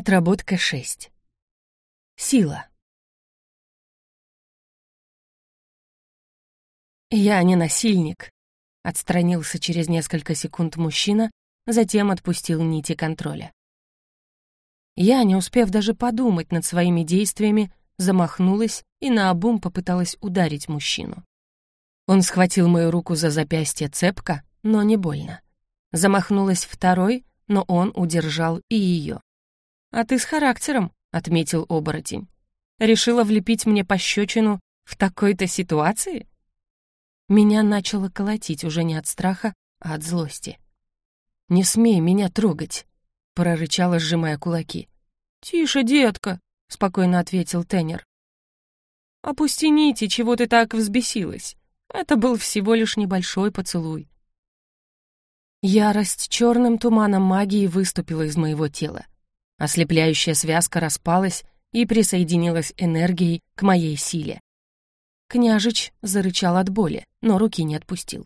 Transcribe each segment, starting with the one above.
Отработка 6. Сила. «Я не насильник», — отстранился через несколько секунд мужчина, затем отпустил нити контроля. Я, не успев даже подумать над своими действиями, замахнулась и наобум попыталась ударить мужчину. Он схватил мою руку за запястье цепко, но не больно. Замахнулась второй, но он удержал и ее. «А ты с характером», — отметил оборотень. «Решила влепить мне пощечину в такой-то ситуации?» Меня начало колотить уже не от страха, а от злости. «Не смей меня трогать», — прорычала, сжимая кулаки. «Тише, детка», — спокойно ответил Теннер. «Опусти нити, чего ты так взбесилась. Это был всего лишь небольшой поцелуй». Ярость черным туманом магии выступила из моего тела. Ослепляющая связка распалась и присоединилась энергией к моей силе. Княжич зарычал от боли, но руки не отпустил.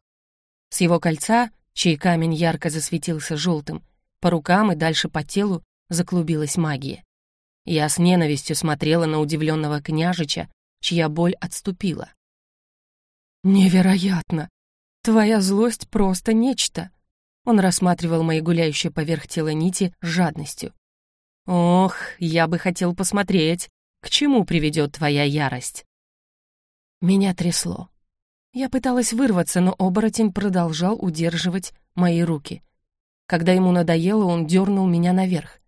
С его кольца, чей камень ярко засветился желтым, по рукам и дальше по телу заклубилась магия. Я с ненавистью смотрела на удивленного княжича, чья боль отступила. «Невероятно! Твоя злость просто нечто!» Он рассматривал мои гуляющие поверх тела нити с жадностью. Ох, я бы хотел посмотреть, к чему приведет твоя ярость. Меня трясло. Я пыталась вырваться, но оборотень продолжал удерживать мои руки. Когда ему надоело, он дернул меня наверх.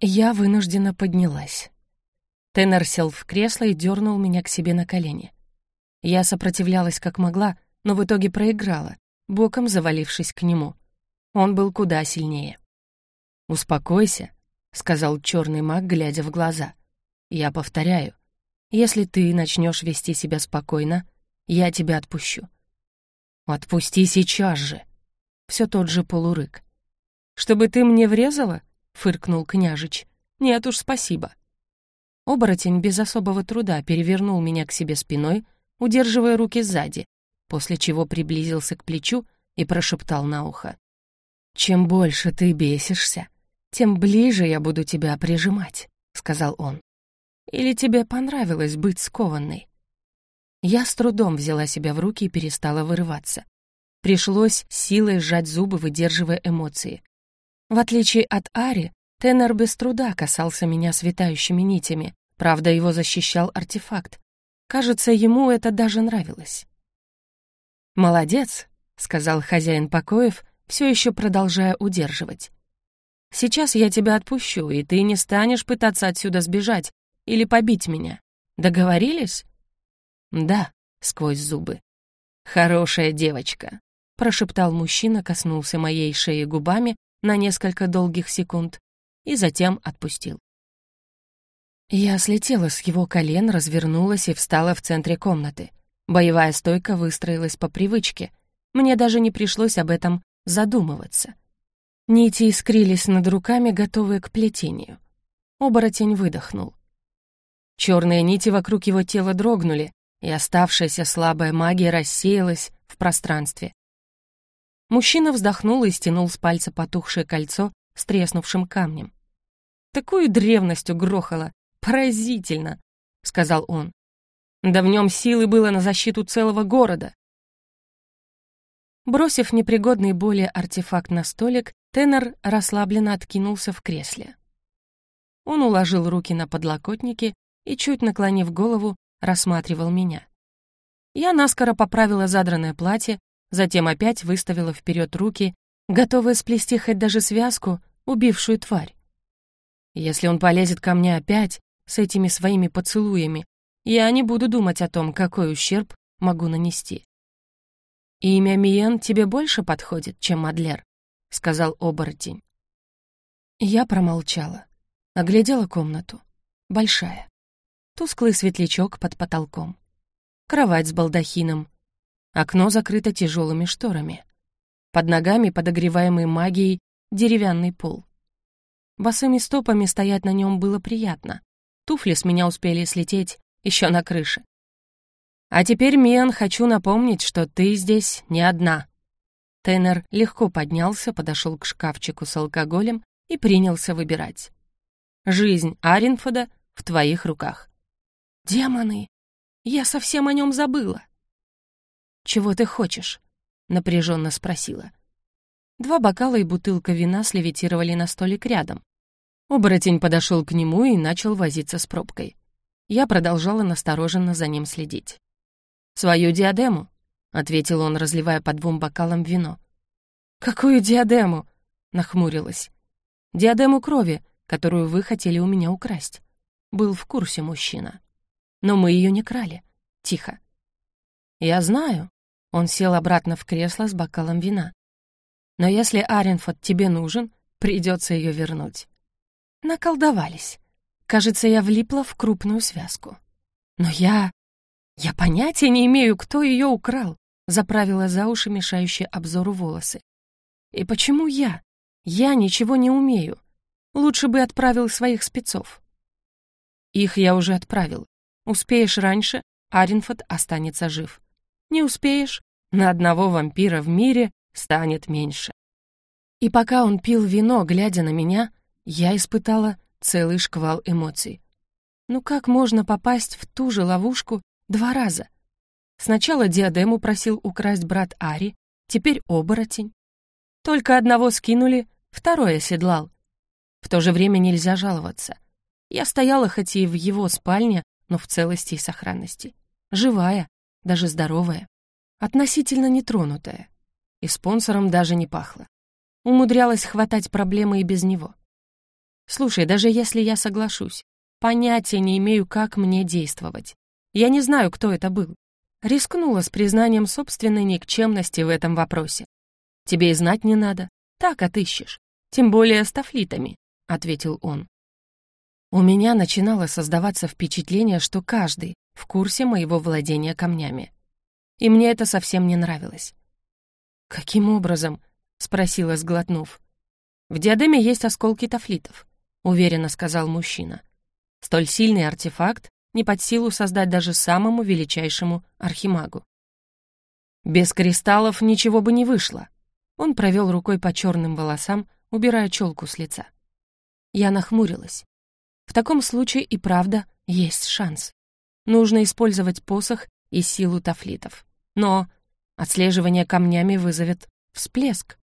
Я вынуждена поднялась. Теннер сел в кресло и дернул меня к себе на колени. Я сопротивлялась как могла, но в итоге проиграла, боком завалившись к нему. Он был куда сильнее. «Успокойся», — сказал черный маг, глядя в глаза. «Я повторяю, если ты начнешь вести себя спокойно, я тебя отпущу». «Отпусти сейчас же!» Все тот же полурык. «Чтобы ты мне врезала?» — фыркнул княжич. «Нет уж, спасибо». Оборотень без особого труда перевернул меня к себе спиной, удерживая руки сзади, после чего приблизился к плечу и прошептал на ухо. «Чем больше ты бесишься, тем ближе я буду тебя прижимать», — сказал он. «Или тебе понравилось быть скованной?» Я с трудом взяла себя в руки и перестала вырываться. Пришлось силой сжать зубы, выдерживая эмоции. В отличие от Ари, Теннер без труда касался меня светающими нитями, правда, его защищал артефакт. Кажется, ему это даже нравилось. «Молодец», — сказал хозяин покоев, все еще продолжая удерживать. Сейчас я тебя отпущу, и ты не станешь пытаться отсюда сбежать или побить меня. Договорились?» «Да», — сквозь зубы. «Хорошая девочка», — прошептал мужчина, коснулся моей шеи губами на несколько долгих секунд и затем отпустил. Я слетела с его колен, развернулась и встала в центре комнаты. Боевая стойка выстроилась по привычке. Мне даже не пришлось об этом задумываться. Нити искрились над руками, готовые к плетению. Оборотень выдохнул. Черные нити вокруг его тела дрогнули, и оставшаяся слабая магия рассеялась в пространстве. Мужчина вздохнул и стянул с пальца потухшее кольцо с треснувшим камнем. «Такую древность угрохало! Поразительно!» — сказал он. «Да в нем силы было на защиту целого города!» Бросив непригодный более артефакт на столик, Теннер расслабленно откинулся в кресле. Он уложил руки на подлокотники и, чуть наклонив голову, рассматривал меня. Я наскоро поправила задранное платье, затем опять выставила вперед руки, готовая сплести хоть даже связку, убившую тварь. Если он полезет ко мне опять с этими своими поцелуями, я не буду думать о том, какой ущерб могу нанести. «Имя Миен тебе больше подходит, чем Мадлер?» — сказал оборотень. Я промолчала. Оглядела комнату. Большая. Тусклый светлячок под потолком. Кровать с балдахином. Окно закрыто тяжелыми шторами. Под ногами, подогреваемый магией, деревянный пол. Босыми стопами стоять на нем было приятно. Туфли с меня успели слететь еще на крыше. А теперь, Миан, хочу напомнить, что ты здесь не одна. Теннер легко поднялся, подошел к шкафчику с алкоголем и принялся выбирать. Жизнь Аринфода в твоих руках». «Демоны! Я совсем о нем забыла!» «Чего ты хочешь?» — напряженно спросила. Два бокала и бутылка вина слевитировали на столик рядом. Оборотень подошел к нему и начал возиться с пробкой. Я продолжала настороженно за ним следить. «Свою диадему», — ответил он, разливая по двум бокалам вино. «Какую диадему?» — нахмурилась. «Диадему крови, которую вы хотели у меня украсть». Был в курсе мужчина. «Но мы ее не крали. Тихо». «Я знаю». Он сел обратно в кресло с бокалом вина. «Но если Аренфот тебе нужен, придется ее вернуть». Наколдовались. Кажется, я влипла в крупную связку. Но я... Я понятия не имею, кто ее украл, заправила за уши мешающие обзору волосы. И почему я? Я ничего не умею. Лучше бы отправил своих спецов. Их я уже отправил. Успеешь раньше, Аринфот останется жив. Не успеешь, на одного вампира в мире станет меньше. И пока он пил вино, глядя на меня, я испытала целый шквал эмоций. Ну как можно попасть в ту же ловушку два раза? Сначала диадему просил украсть брат Ари, теперь оборотень. Только одного скинули, второй оседлал. В то же время нельзя жаловаться. Я стояла хоть и в его спальне, но в целости и сохранности. Живая, даже здоровая, относительно нетронутая. И спонсором даже не пахло. Умудрялась хватать проблемы и без него. Слушай, даже если я соглашусь, понятия не имею, как мне действовать. Я не знаю, кто это был. Рискнула с признанием собственной никчемности в этом вопросе. Тебе и знать не надо, так отыщешь. Тем более с тафлитами, — ответил он. У меня начинало создаваться впечатление, что каждый в курсе моего владения камнями. И мне это совсем не нравилось. «Каким образом?» — спросила, сглотнув. «В диадеме есть осколки тафлитов. — уверенно сказал мужчина. «Столь сильный артефакт не под силу создать даже самому величайшему архимагу. Без кристаллов ничего бы не вышло. Он провел рукой по черным волосам, убирая челку с лица. Я нахмурилась. В таком случае и правда есть шанс. Нужно использовать посох и силу тафлитов. Но отслеживание камнями вызовет всплеск.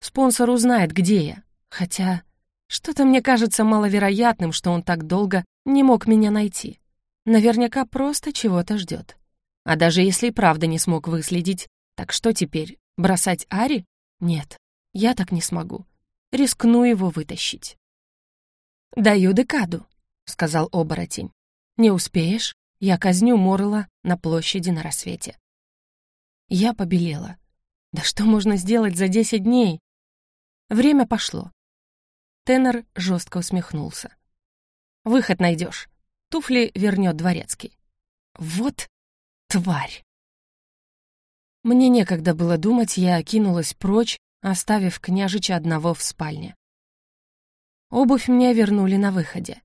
Спонсор узнает, где я, хотя что-то мне кажется маловероятным, что он так долго не мог меня найти. Наверняка просто чего-то ждет. А даже если правда не смог выследить, так что теперь, бросать Ари? Нет, я так не смогу. Рискну его вытащить. «Даю декаду», — сказал оборотень. «Не успеешь, я казню Морла на площади на рассвете». Я побелела. «Да что можно сделать за десять дней?» Время пошло. Теннер жестко усмехнулся. «Выход найдешь. Туфли вернет дворецкий». «Вот тварь!» Мне некогда было думать, я кинулась прочь, оставив княжича одного в спальне. Обувь мне вернули на выходе.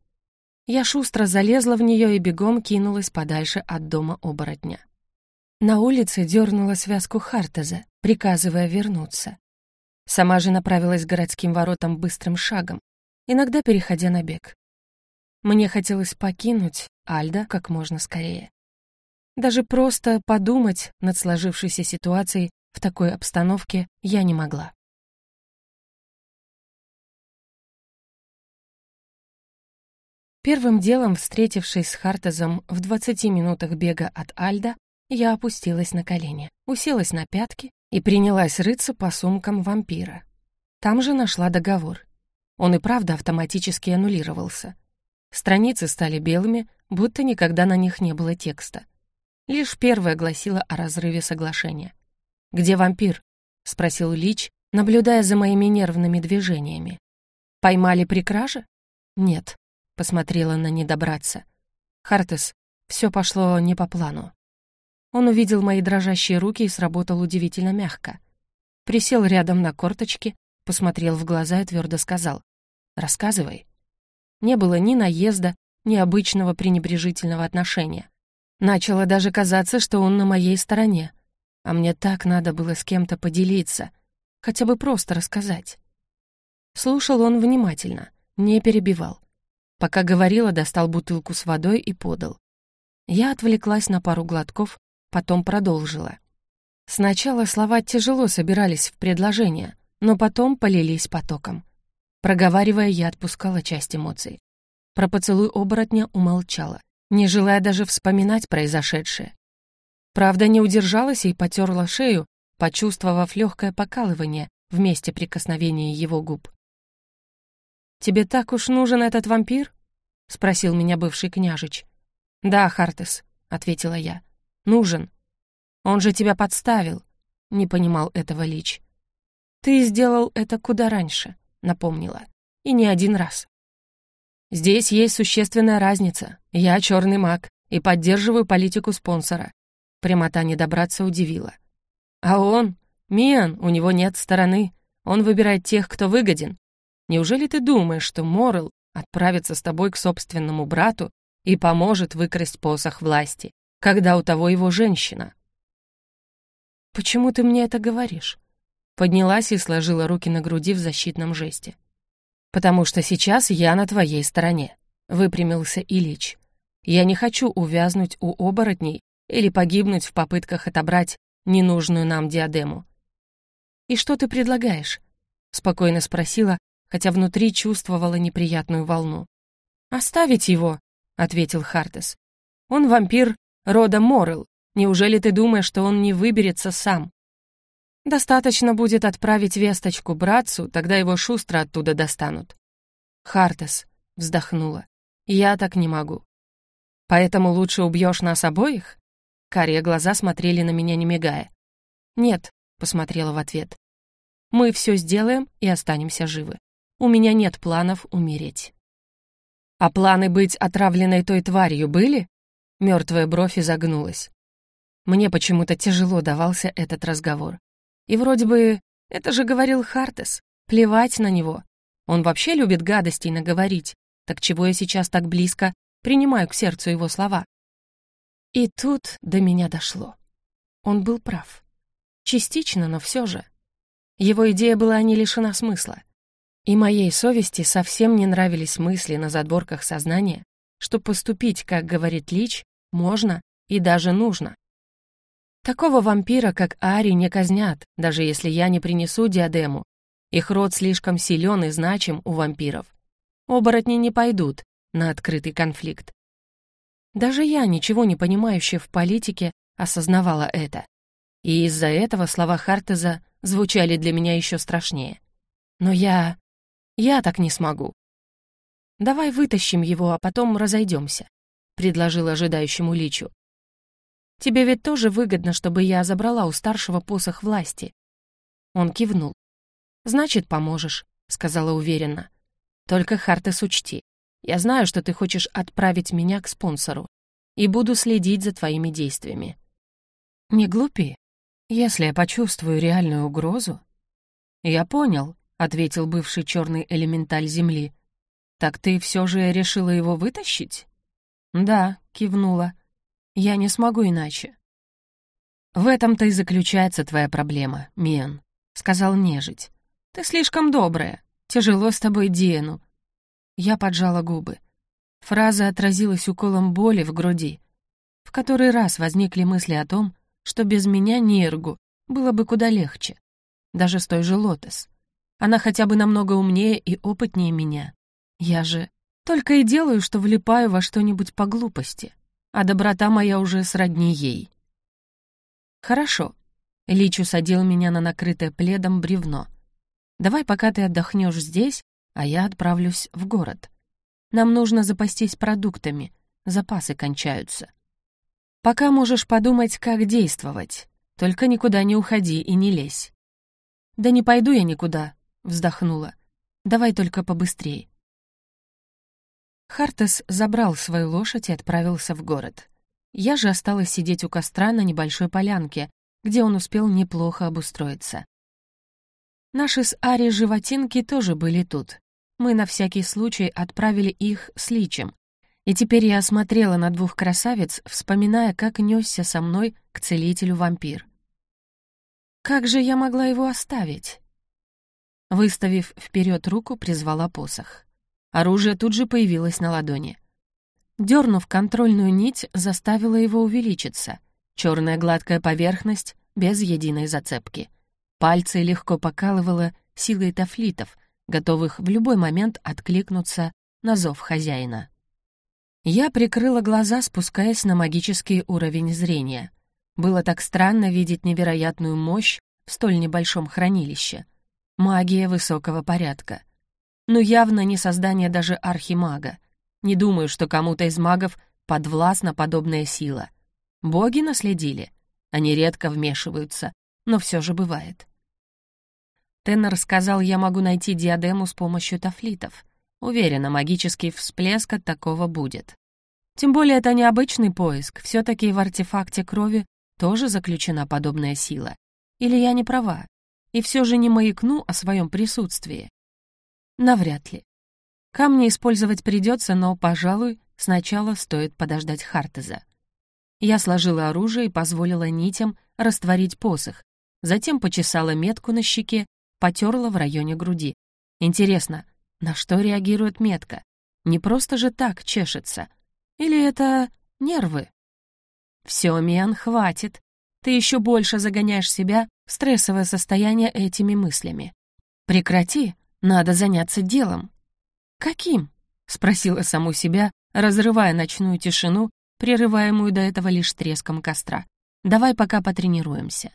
Я шустро залезла в нее и бегом кинулась подальше от дома оборотня. На улице дернула связку Хартеза, приказывая вернуться. Сама же направилась к городским воротам быстрым шагом, иногда переходя на бег. Мне хотелось покинуть Альда как можно скорее. Даже просто подумать над сложившейся ситуацией в такой обстановке я не могла. Первым делом, встретившись с Хартезом в 20 минутах бега от Альда, я опустилась на колени, уселась на пятки и принялась рыться по сумкам вампира. Там же нашла договор. Он и правда автоматически аннулировался. Страницы стали белыми, будто никогда на них не было текста. Лишь первая гласила о разрыве соглашения. «Где вампир?» — спросил Лич, наблюдая за моими нервными движениями. «Поймали при краже?» «Нет», — посмотрела на недобраться. «Хартес, все пошло не по плану». Он увидел мои дрожащие руки и сработал удивительно мягко. Присел рядом на корточки, посмотрел в глаза и твердо сказал «Рассказывай». Не было ни наезда, ни обычного пренебрежительного отношения. Начало даже казаться, что он на моей стороне. А мне так надо было с кем-то поделиться, хотя бы просто рассказать. Слушал он внимательно, не перебивал. Пока говорила, достал бутылку с водой и подал. Я отвлеклась на пару глотков, потом продолжила. Сначала слова тяжело собирались в предложение, но потом полились потоком. Проговаривая, я отпускала часть эмоций. Про поцелуй оборотня умолчала, не желая даже вспоминать произошедшее. Правда, не удержалась и потерла шею, почувствовав легкое покалывание в месте прикосновения его губ. «Тебе так уж нужен этот вампир?» — спросил меня бывший княжич. «Да, Хартес», — ответила я. «Нужен. Он же тебя подставил», — не понимал этого Лич. «Ты сделал это куда раньше», — напомнила. «И не один раз». «Здесь есть существенная разница. Я черный маг и поддерживаю политику спонсора». Прямота не добраться удивила. А он? Миан, у него нет стороны. Он выбирает тех, кто выгоден. Неужели ты думаешь, что Морел отправится с тобой к собственному брату и поможет выкрасть посох власти, когда у того его женщина? «Почему ты мне это говоришь?» Поднялась и сложила руки на груди в защитном жесте. «Потому что сейчас я на твоей стороне», — выпрямился Ильич. «Я не хочу увязнуть у оборотней или погибнуть в попытках отобрать ненужную нам диадему. «И что ты предлагаешь?» — спокойно спросила, хотя внутри чувствовала неприятную волну. «Оставить его», — ответил Хартес. «Он вампир рода Морел. Неужели ты думаешь, что он не выберется сам?» «Достаточно будет отправить весточку братцу, тогда его шустро оттуда достанут». «Хартес», — вздохнула, — «я так не могу». «Поэтому лучше убьешь нас обоих?» Карие глаза смотрели на меня, не мигая. «Нет», — посмотрела в ответ. «Мы все сделаем и останемся живы. У меня нет планов умереть». «А планы быть отравленной той тварью были?» Мертвая бровь изогнулась. Мне почему-то тяжело давался этот разговор. И вроде бы это же говорил Хартес. Плевать на него. Он вообще любит гадостей наговорить. Так чего я сейчас так близко принимаю к сердцу его слова? И тут до меня дошло. Он был прав. Частично, но все же. Его идея была не лишена смысла. И моей совести совсем не нравились мысли на задворках сознания, что поступить, как говорит Лич, можно и даже нужно. Такого вампира, как Ари, не казнят, даже если я не принесу диадему. Их род слишком силен и значим у вампиров. Оборотни не пойдут на открытый конфликт. Даже я, ничего не понимающая в политике, осознавала это. И из-за этого слова Хартеза звучали для меня еще страшнее. Но я... я так не смогу. «Давай вытащим его, а потом разойдемся», — предложил ожидающему Личу. «Тебе ведь тоже выгодно, чтобы я забрала у старшего посох власти». Он кивнул. «Значит, поможешь», — сказала уверенно. «Только, Хартес, учти, я знаю, что ты хочешь отправить меня к спонсору и буду следить за твоими действиями. Не глупи. Если я почувствую реальную угрозу... Я понял, — ответил бывший черный элементаль Земли. Так ты все же решила его вытащить? Да, кивнула. Я не смогу иначе. В этом-то и заключается твоя проблема, Мен, — сказал нежить. Ты слишком добрая. Тяжело с тобой Диену, я поджала губы. Фраза отразилась уколом боли в груди. В который раз возникли мысли о том, что без меня Ниргу было бы куда легче. Даже с той же Лотос. Она хотя бы намного умнее и опытнее меня. Я же только и делаю, что влипаю во что-нибудь по глупости, а доброта моя уже сродни ей. Хорошо. Лич усадил меня на накрытое пледом бревно. Давай, пока ты отдохнешь здесь, а я отправлюсь в город. Нам нужно запастись продуктами, запасы кончаются. Пока можешь подумать, как действовать, только никуда не уходи и не лезь. «Да не пойду я никуда», — вздохнула. «Давай только побыстрее». Хартес забрал свою лошадь и отправился в город. Я же осталась сидеть у костра на небольшой полянке, где он успел неплохо обустроиться. Наши с Ари животинки тоже были тут, мы на всякий случай отправили их с личем. И теперь я смотрела на двух красавиц, вспоминая, как несся со мной к целителю вампир. Как же я могла его оставить? Выставив вперед руку, призвала посох. Оружие тут же появилось на ладони. Дернув контрольную нить, заставила его увеличиться. Черная гладкая поверхность без единой зацепки. Пальцы легко покалывало силой тафлитов, готовых в любой момент откликнуться на зов хозяина. Я прикрыла глаза, спускаясь на магический уровень зрения. Было так странно видеть невероятную мощь в столь небольшом хранилище. Магия высокого порядка. Но явно не создание даже архимага. Не думаю, что кому-то из магов подвластна подобная сила. Боги наследили. Они редко вмешиваются, но все же бывает. Теннер сказал, я могу найти диадему с помощью тафлитов. Уверена, магический всплеск от такого будет. Тем более это необычный поиск, все таки в артефакте крови тоже заключена подобная сила. Или я не права? И все же не маякну о своем присутствии. Навряд ли. Камни использовать придется, но, пожалуй, сначала стоит подождать Хартеза. Я сложила оружие и позволила нитям растворить посох, затем почесала метку на щеке, потерла в районе груди. Интересно, на что реагирует метка? Не просто же так чешется. Или это нервы? Все, Миан, хватит. Ты еще больше загоняешь себя в стрессовое состояние этими мыслями. Прекрати, надо заняться делом. Каким? Спросила саму себя, разрывая ночную тишину, прерываемую до этого лишь треском костра. Давай пока потренируемся.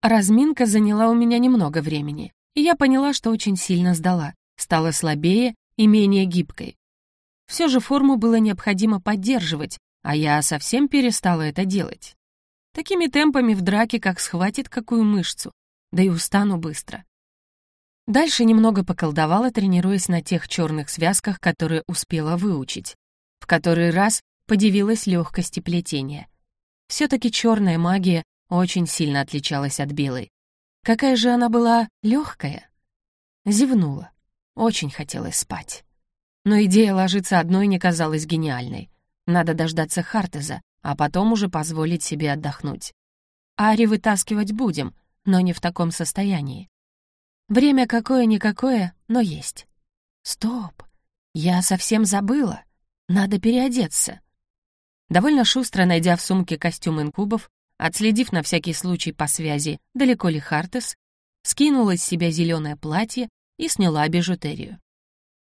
Разминка заняла у меня немного времени, и я поняла, что очень сильно сдала стала слабее и менее гибкой. Все же форму было необходимо поддерживать, а я совсем перестала это делать. Такими темпами в драке как схватит какую мышцу, да и устану быстро. Дальше немного поколдовала, тренируясь на тех черных связках, которые успела выучить. В который раз подивилась легкости плетения. Все-таки черная магия очень сильно отличалась от белой. Какая же она была легкая? Зевнула. Очень хотелось спать. Но идея ложиться одной не казалась гениальной. Надо дождаться Хартеза, а потом уже позволить себе отдохнуть. Ари вытаскивать будем, но не в таком состоянии. Время какое-никакое, но есть. Стоп, я совсем забыла. Надо переодеться. Довольно шустро найдя в сумке костюм инкубов, отследив на всякий случай по связи, далеко ли Хартес, скинула с себя зеленое платье и сняла бижутерию.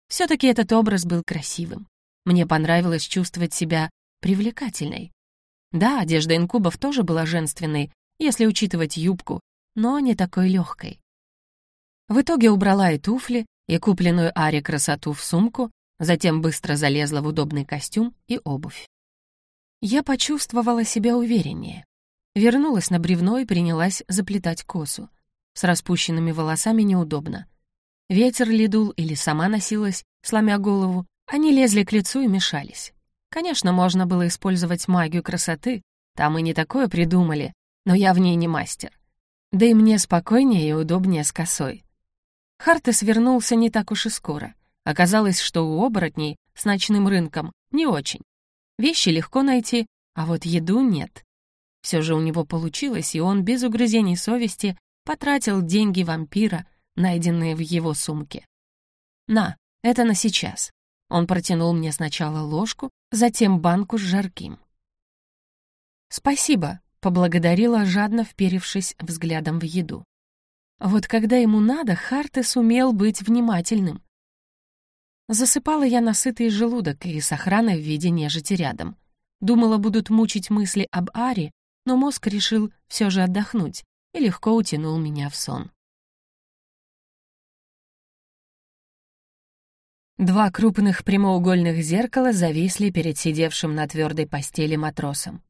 Все-таки этот образ был красивым. Мне понравилось чувствовать себя привлекательной. Да, одежда инкубов тоже была женственной, если учитывать юбку, но не такой легкой. В итоге убрала и туфли, и купленную Аре красоту в сумку, затем быстро залезла в удобный костюм и обувь. Я почувствовала себя увереннее. Вернулась на бревно и принялась заплетать косу. С распущенными волосами неудобно. Ветер ли дул или сама носилась, сломя голову, они лезли к лицу и мешались. Конечно, можно было использовать магию красоты, там и не такое придумали, но я в ней не мастер. Да и мне спокойнее и удобнее с косой. Хартес вернулся не так уж и скоро. Оказалось, что у оборотней с ночным рынком не очень. Вещи легко найти, а вот еду нет. Все же у него получилось, и он без угрызений совести потратил деньги вампира найденные в его сумке. «На, это на сейчас». Он протянул мне сначала ложку, затем банку с жарким. «Спасибо», — поблагодарила, жадно вперевшись взглядом в еду. Вот когда ему надо, Харте сумел быть внимательным. Засыпала я насытый желудок и с охраной в виде нежити рядом. Думала, будут мучить мысли об Аре, но мозг решил все же отдохнуть и легко утянул меня в сон. Два крупных прямоугольных зеркала зависли перед сидевшим на твердой постели матросом.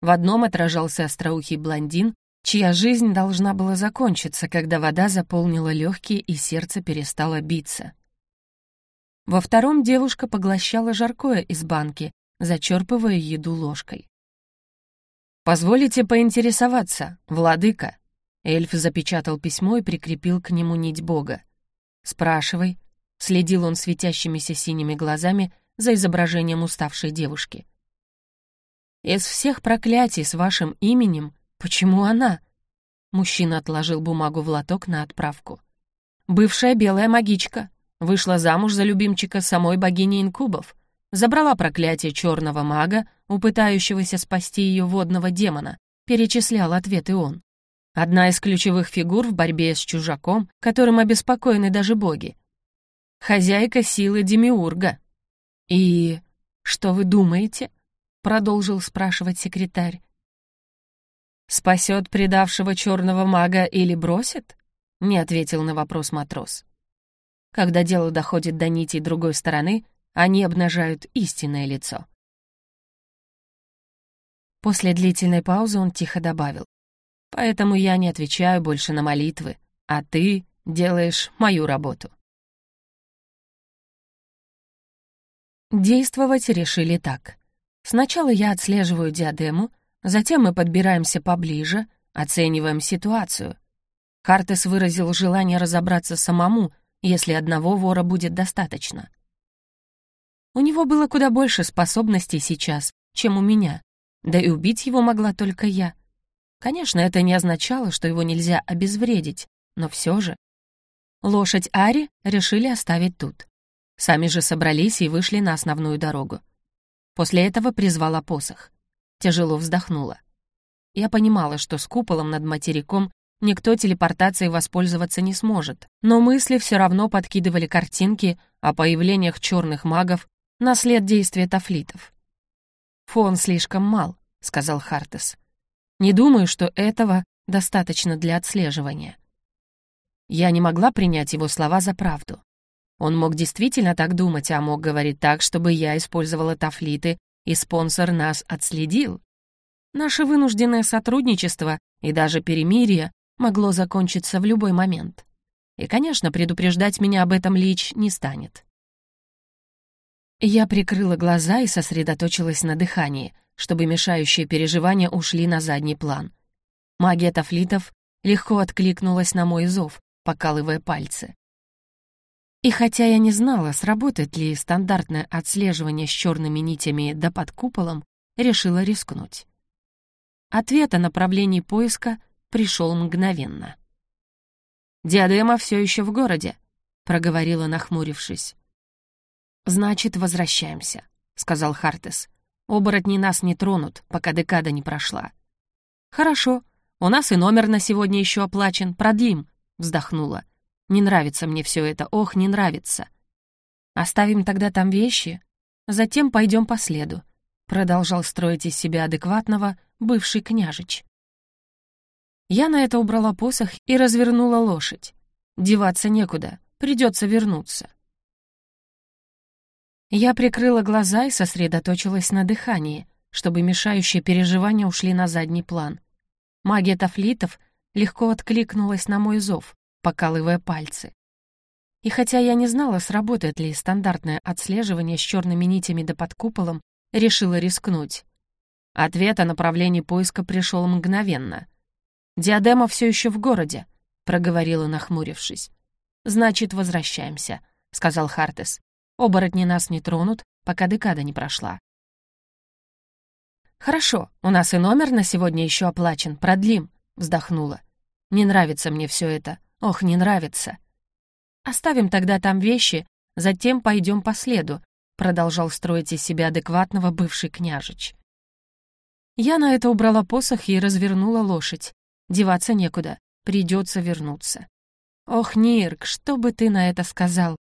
В одном отражался остроухий блондин, чья жизнь должна была закончиться, когда вода заполнила легкие и сердце перестало биться. Во втором девушка поглощала жаркое из банки, зачерпывая еду ложкой. «Позволите поинтересоваться, владыка?» Эльф запечатал письмо и прикрепил к нему нить бога. «Спрашивай», Следил он светящимися синими глазами за изображением уставшей девушки. «Из всех проклятий с вашим именем, почему она?» Мужчина отложил бумагу в лоток на отправку. «Бывшая белая магичка. Вышла замуж за любимчика самой богини инкубов, забрала проклятие черного мага, упытающегося спасти ее водного демона, перечислял ответы он. Одна из ключевых фигур в борьбе с чужаком, которым обеспокоены даже боги. Хозяйка силы Демиурга. «И что вы думаете?» — продолжил спрашивать секретарь. «Спасет предавшего черного мага или бросит?» — не ответил на вопрос матрос. Когда дело доходит до нитей другой стороны, они обнажают истинное лицо. После длительной паузы он тихо добавил. «Поэтому я не отвечаю больше на молитвы, а ты делаешь мою работу». Действовать решили так. Сначала я отслеживаю диадему, затем мы подбираемся поближе, оцениваем ситуацию. Хартес выразил желание разобраться самому, если одного вора будет достаточно. У него было куда больше способностей сейчас, чем у меня, да и убить его могла только я. Конечно, это не означало, что его нельзя обезвредить, но все же. Лошадь Ари решили оставить тут. Сами же собрались и вышли на основную дорогу. После этого призвала посох. Тяжело вздохнула. Я понимала, что с куполом над материком никто телепортацией воспользоваться не сможет, но мысли все равно подкидывали картинки о появлениях черных магов на след действия тафлитов. «Фон слишком мал», — сказал Хартес. «Не думаю, что этого достаточно для отслеживания». Я не могла принять его слова за правду. Он мог действительно так думать, а мог говорить так, чтобы я использовала тафлиты, и спонсор нас отследил. Наше вынужденное сотрудничество и даже перемирие могло закончиться в любой момент. И, конечно, предупреждать меня об этом Лич не станет. Я прикрыла глаза и сосредоточилась на дыхании, чтобы мешающие переживания ушли на задний план. Магия тафлитов легко откликнулась на мой зов, покалывая пальцы. И хотя я не знала, сработает ли стандартное отслеживание с черными нитями да под куполом, решила рискнуть. Ответ о направлении поиска пришел мгновенно. «Диадема все еще в городе», — проговорила, нахмурившись. «Значит, возвращаемся», — сказал Хартес. «Оборотни нас не тронут, пока декада не прошла». «Хорошо, у нас и номер на сегодня еще оплачен, продлим», — вздохнула. «Не нравится мне все это, ох, не нравится». «Оставим тогда там вещи, затем пойдем по следу», — продолжал строить из себя адекватного бывший княжич. Я на это убрала посох и развернула лошадь. Деваться некуда, придется вернуться. Я прикрыла глаза и сосредоточилась на дыхании, чтобы мешающие переживания ушли на задний план. Магия тафлитов легко откликнулась на мой зов, покалывая пальцы. И хотя я не знала, сработает ли стандартное отслеживание с черными нитями да под куполом, решила рискнуть. Ответ о направлении поиска пришел мгновенно. «Диадема все еще в городе», — проговорила, нахмурившись. «Значит, возвращаемся», — сказал Хартес. «Оборотни нас не тронут, пока декада не прошла». «Хорошо, у нас и номер на сегодня еще оплачен, продлим», — вздохнула. «Не нравится мне все это. Ох, не нравится». «Оставим тогда там вещи, затем пойдем по следу», — продолжал строить из себя адекватного бывший княжич. Я на это убрала посох и развернула лошадь. Деваться некуда, придется вернуться. Ох, Нирк, что бы ты на это сказал?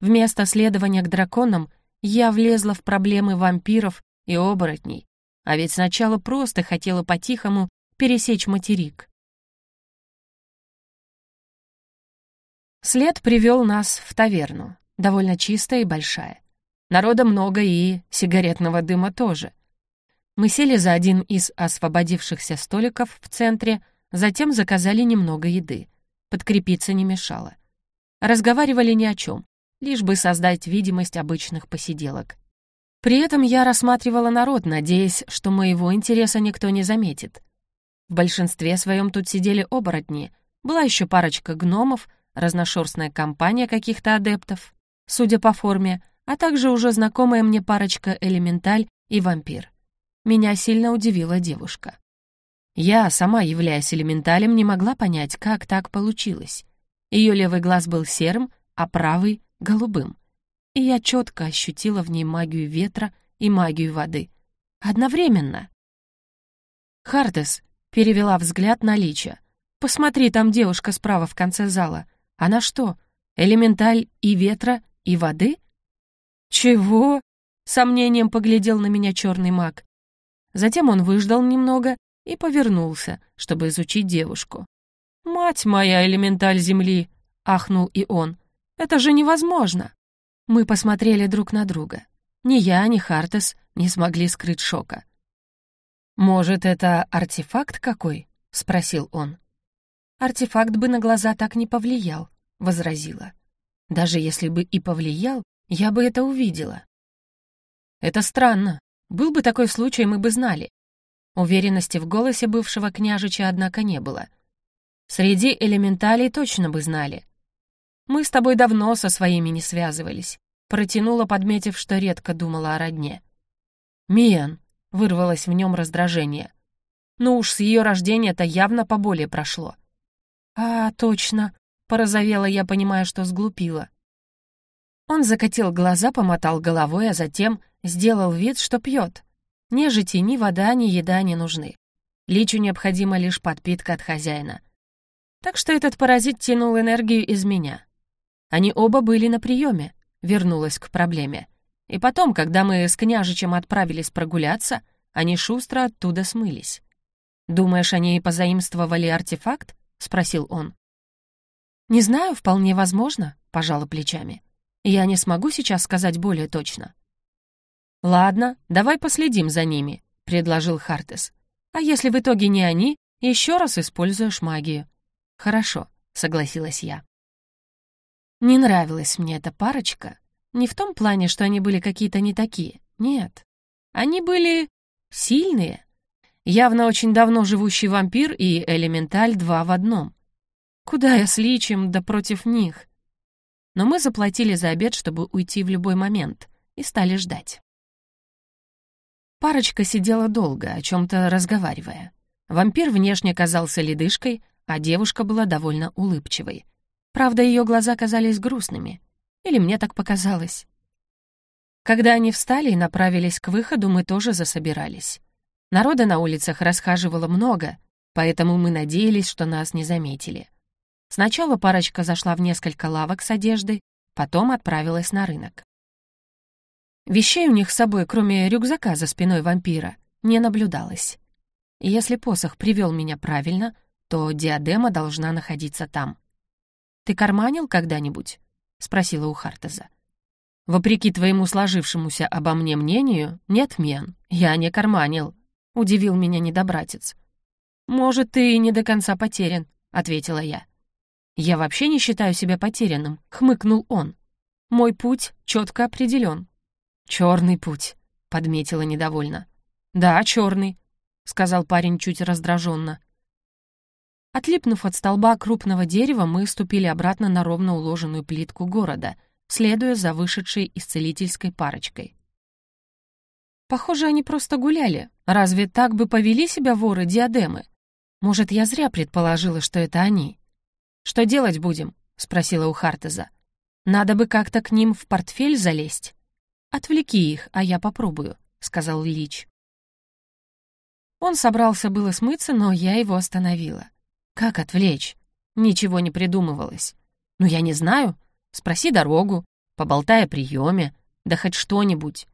Вместо следования к драконам я влезла в проблемы вампиров и оборотней, а ведь сначала просто хотела по-тихому пересечь материк. След привел нас в таверну, довольно чистая и большая. Народа много и сигаретного дыма тоже. Мы сели за один из освободившихся столиков в центре, Затем заказали немного еды. Подкрепиться не мешало. Разговаривали ни о чем, лишь бы создать видимость обычных посиделок. При этом я рассматривала народ, надеясь, что моего интереса никто не заметит. В большинстве своем тут сидели оборотни, была еще парочка гномов, разношерстная компания каких-то адептов, судя по форме, а также уже знакомая мне парочка элементаль и вампир. Меня сильно удивила девушка. Я, сама являясь элементалем, не могла понять, как так получилось. Ее левый глаз был серым, а правый голубым. И я четко ощутила в ней магию ветра и магию воды. Одновременно. Хартес перевела взгляд на Лича. «Посмотри, там девушка справа в конце зала. Она что, элементаль и ветра, и воды?» «Чего?» — сомнением поглядел на меня черный маг. Затем он выждал немного и повернулся, чтобы изучить девушку. «Мать моя, элементаль земли!» — ахнул и он. «Это же невозможно!» Мы посмотрели друг на друга. Ни я, ни Хартес не смогли скрыть шока. «Может, это артефакт какой?» — спросил он. «Артефакт бы на глаза так не повлиял», — возразила. «Даже если бы и повлиял, я бы это увидела». «Это странно. Был бы такой случай, мы бы знали». Уверенности в голосе бывшего княжича, однако, не было. «Среди элементалей точно бы знали. Мы с тобой давно со своими не связывались», протянула, подметив, что редко думала о родне. «Миан», — вырвалось в нем раздражение. «Ну уж с ее рождения-то явно поболее прошло». «А, точно», — порозовела я, понимая, что сглупила. Он закатил глаза, помотал головой, а затем сделал вид, что пьет. Нежити ни вода, ни еда не нужны. Личу необходима лишь подпитка от хозяина. Так что этот паразит тянул энергию из меня. Они оба были на приеме, вернулась к проблеме. И потом, когда мы с княжичем отправились прогуляться, они шустро оттуда смылись. «Думаешь, они позаимствовали артефакт?» — спросил он. «Не знаю, вполне возможно», — пожала плечами. «Я не смогу сейчас сказать более точно». «Ладно, давай последим за ними», — предложил Хартес. «А если в итоге не они, еще раз используешь магию». «Хорошо», — согласилась я. Не нравилась мне эта парочка. Не в том плане, что они были какие-то не такие. Нет. Они были сильные. Явно очень давно живущий вампир и элементаль два в одном. Куда я с личием, да против них? Но мы заплатили за обед, чтобы уйти в любой момент, и стали ждать. Парочка сидела долго, о чем-то разговаривая. Вампир внешне казался ледышкой, а девушка была довольно улыбчивой. Правда, ее глаза казались грустными. Или мне так показалось. Когда они встали и направились к выходу, мы тоже засобирались. Народа на улицах расхаживало много, поэтому мы надеялись, что нас не заметили. Сначала парочка зашла в несколько лавок с одеждой, потом отправилась на рынок. Вещей у них с собой, кроме рюкзака за спиной вампира, не наблюдалось. Если посох привел меня правильно, то диадема должна находиться там. «Ты карманил когда-нибудь?» — спросила у Хартеза. «Вопреки твоему сложившемуся обо мне мнению, нет, Мен, я не карманил», — удивил меня недобратец. «Может, ты не до конца потерян», — ответила я. «Я вообще не считаю себя потерянным», — хмыкнул он. «Мой путь четко определен». «Черный путь», — подметила недовольно. «Да, черный», — сказал парень чуть раздраженно. Отлипнув от столба крупного дерева, мы ступили обратно на ровно уложенную плитку города, следуя за вышедшей исцелительской парочкой. Похоже, они просто гуляли. Разве так бы повели себя воры диадемы? Может, я зря предположила, что это они? «Что делать будем?» — спросила у Хартеза. «Надо бы как-то к ним в портфель залезть». «Отвлеки их, а я попробую», — сказал Лич. Он собрался было смыться, но я его остановила. Как отвлечь? Ничего не придумывалось. Ну, я не знаю. Спроси дорогу, поболтай о приеме, да хоть что-нибудь.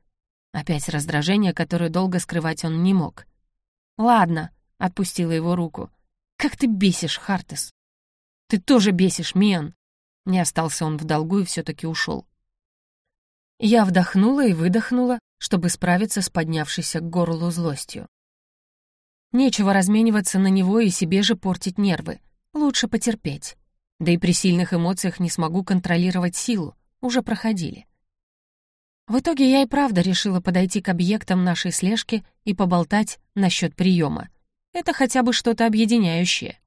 Опять раздражение, которое долго скрывать он не мог. «Ладно», — отпустила его руку. «Как ты бесишь, Хартес!» «Ты тоже бесишь, Мен!» Не остался он в долгу и все-таки ушел. Я вдохнула и выдохнула, чтобы справиться с поднявшейся к горлу злостью. Нечего размениваться на него и себе же портить нервы. Лучше потерпеть. Да и при сильных эмоциях не смогу контролировать силу. Уже проходили. В итоге я и правда решила подойти к объектам нашей слежки и поболтать насчет приема. Это хотя бы что-то объединяющее.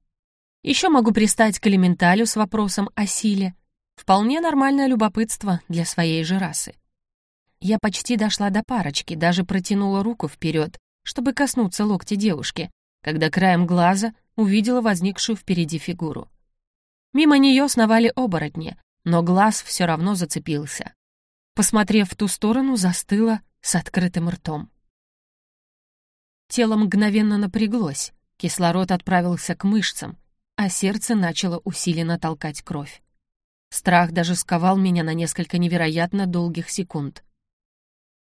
Еще могу пристать к элементалю с вопросом о силе. Вполне нормальное любопытство для своей же расы. Я почти дошла до парочки, даже протянула руку вперед, чтобы коснуться локти девушки, когда краем глаза увидела возникшую впереди фигуру. Мимо нее сновали оборотни, но глаз все равно зацепился. Посмотрев в ту сторону, застыла с открытым ртом. Тело мгновенно напряглось, кислород отправился к мышцам, а сердце начало усиленно толкать кровь. Страх даже сковал меня на несколько невероятно долгих секунд.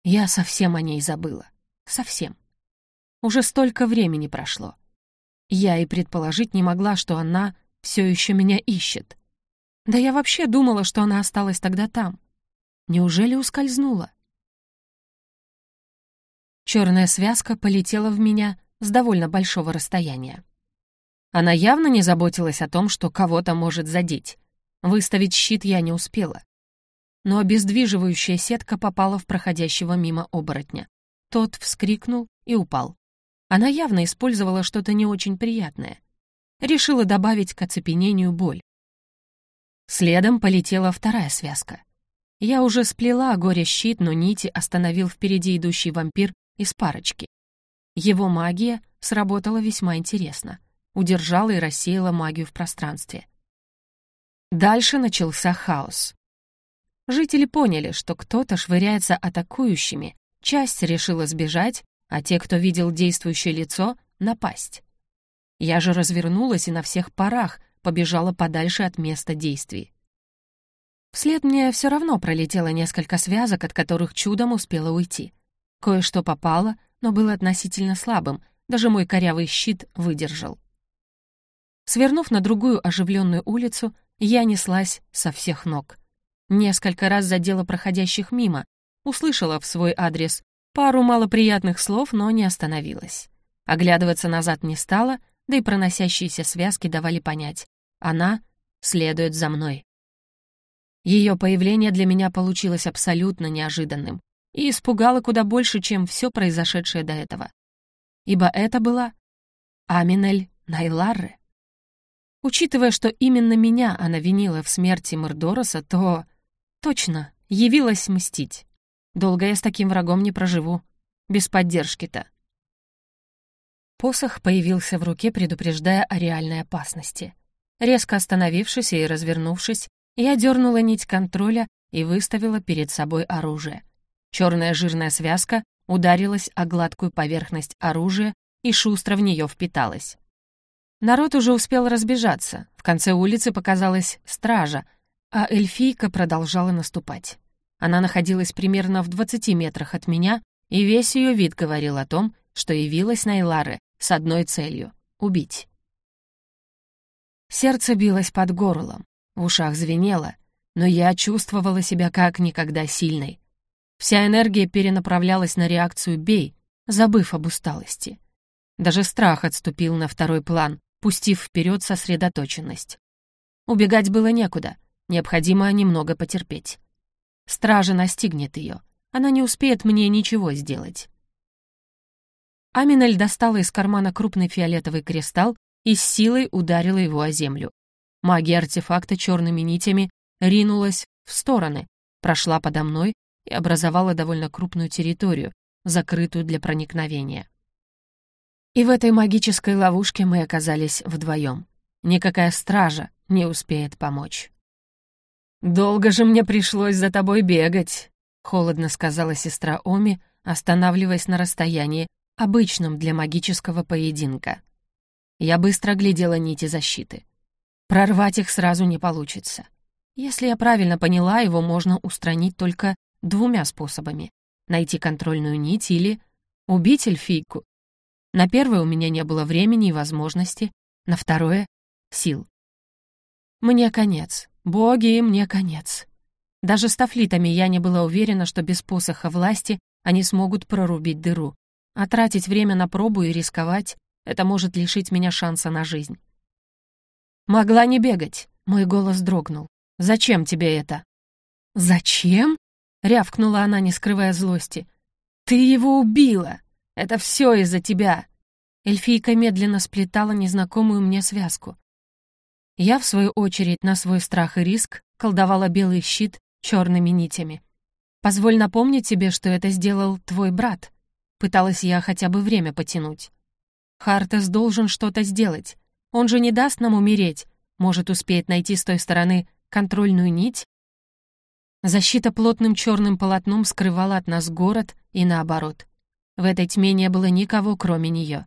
Я совсем о ней забыла. Совсем. Уже столько времени прошло. Я и предположить не могла, что она все еще меня ищет. Да я вообще думала, что она осталась тогда там. Неужели ускользнула? Черная связка полетела в меня с довольно большого расстояния. Она явно не заботилась о том, что кого-то может задеть. Выставить щит я не успела. Но обездвиживающая сетка попала в проходящего мимо оборотня. Тот вскрикнул и упал. Она явно использовала что-то не очень приятное. Решила добавить к оцепенению боль. Следом полетела вторая связка. Я уже сплела горе-щит, но нити остановил впереди идущий вампир из парочки. Его магия сработала весьма интересно. Удержала и рассеяла магию в пространстве. Дальше начался хаос. Жители поняли, что кто-то швыряется атакующими, часть решила сбежать, а те, кто видел действующее лицо, напасть. Я же развернулась и на всех парах побежала подальше от места действий. Вслед мне все равно пролетело несколько связок, от которых чудом успела уйти. Кое-что попало, но было относительно слабым, даже мой корявый щит выдержал. Свернув на другую оживленную улицу, я неслась со всех ног. Несколько раз задела проходящих мимо, услышала в свой адрес пару малоприятных слов, но не остановилась. Оглядываться назад не стала, да и проносящиеся связки давали понять. Она следует за мной. Ее появление для меня получилось абсолютно неожиданным и испугало куда больше, чем все произошедшее до этого. Ибо это была Аминель Найларре. Учитывая, что именно меня она винила в смерти Мордороса, то... Точно, явилась мстить. Долго я с таким врагом не проживу. Без поддержки-то. Посох появился в руке, предупреждая о реальной опасности. Резко остановившись и развернувшись, я дернула нить контроля и выставила перед собой оружие. Черная жирная связка ударилась о гладкую поверхность оружия и шустро в нее впиталась. Народ уже успел разбежаться. В конце улицы показалась стража, а эльфийка продолжала наступать. Она находилась примерно в 20 метрах от меня, и весь ее вид говорил о том, что явилась Найлары с одной целью — убить. Сердце билось под горлом, в ушах звенело, но я чувствовала себя как никогда сильной. Вся энергия перенаправлялась на реакцию «бей», забыв об усталости. Даже страх отступил на второй план, пустив вперед сосредоточенность. Убегать было некуда, необходимо немного потерпеть. Стража настигнет ее, она не успеет мне ничего сделать. Аминель достала из кармана крупный фиолетовый кристалл и с силой ударила его о землю. Магия артефакта черными нитями ринулась в стороны, прошла подо мной и образовала довольно крупную территорию, закрытую для проникновения. И в этой магической ловушке мы оказались вдвоем. Никакая стража не успеет помочь. «Долго же мне пришлось за тобой бегать», — холодно сказала сестра Оми, останавливаясь на расстоянии, обычном для магического поединка. Я быстро глядела нити защиты. Прорвать их сразу не получится. Если я правильно поняла, его можно устранить только двумя способами. Найти контрольную нить или убить эльфийку. На первое у меня не было времени и возможности, на второе — сил. Мне конец. Боги, мне конец. Даже с тафлитами я не была уверена, что без посоха власти они смогут прорубить дыру. А тратить время на пробу и рисковать — это может лишить меня шанса на жизнь. Могла не бегать. Мой голос дрогнул. «Зачем тебе это?» «Зачем?» — рявкнула она, не скрывая злости. «Ты его убила! Это все из-за тебя!» Эльфийка медленно сплетала незнакомую мне связку. Я, в свою очередь, на свой страх и риск колдовала белый щит черными нитями. «Позволь напомнить тебе, что это сделал твой брат», Пыталась я хотя бы время потянуть. Хартес должен что-то сделать. Он же не даст нам умереть. Может, успеет найти с той стороны контрольную нить? Защита плотным черным полотном скрывала от нас город и наоборот. В этой тьме не было никого, кроме нее.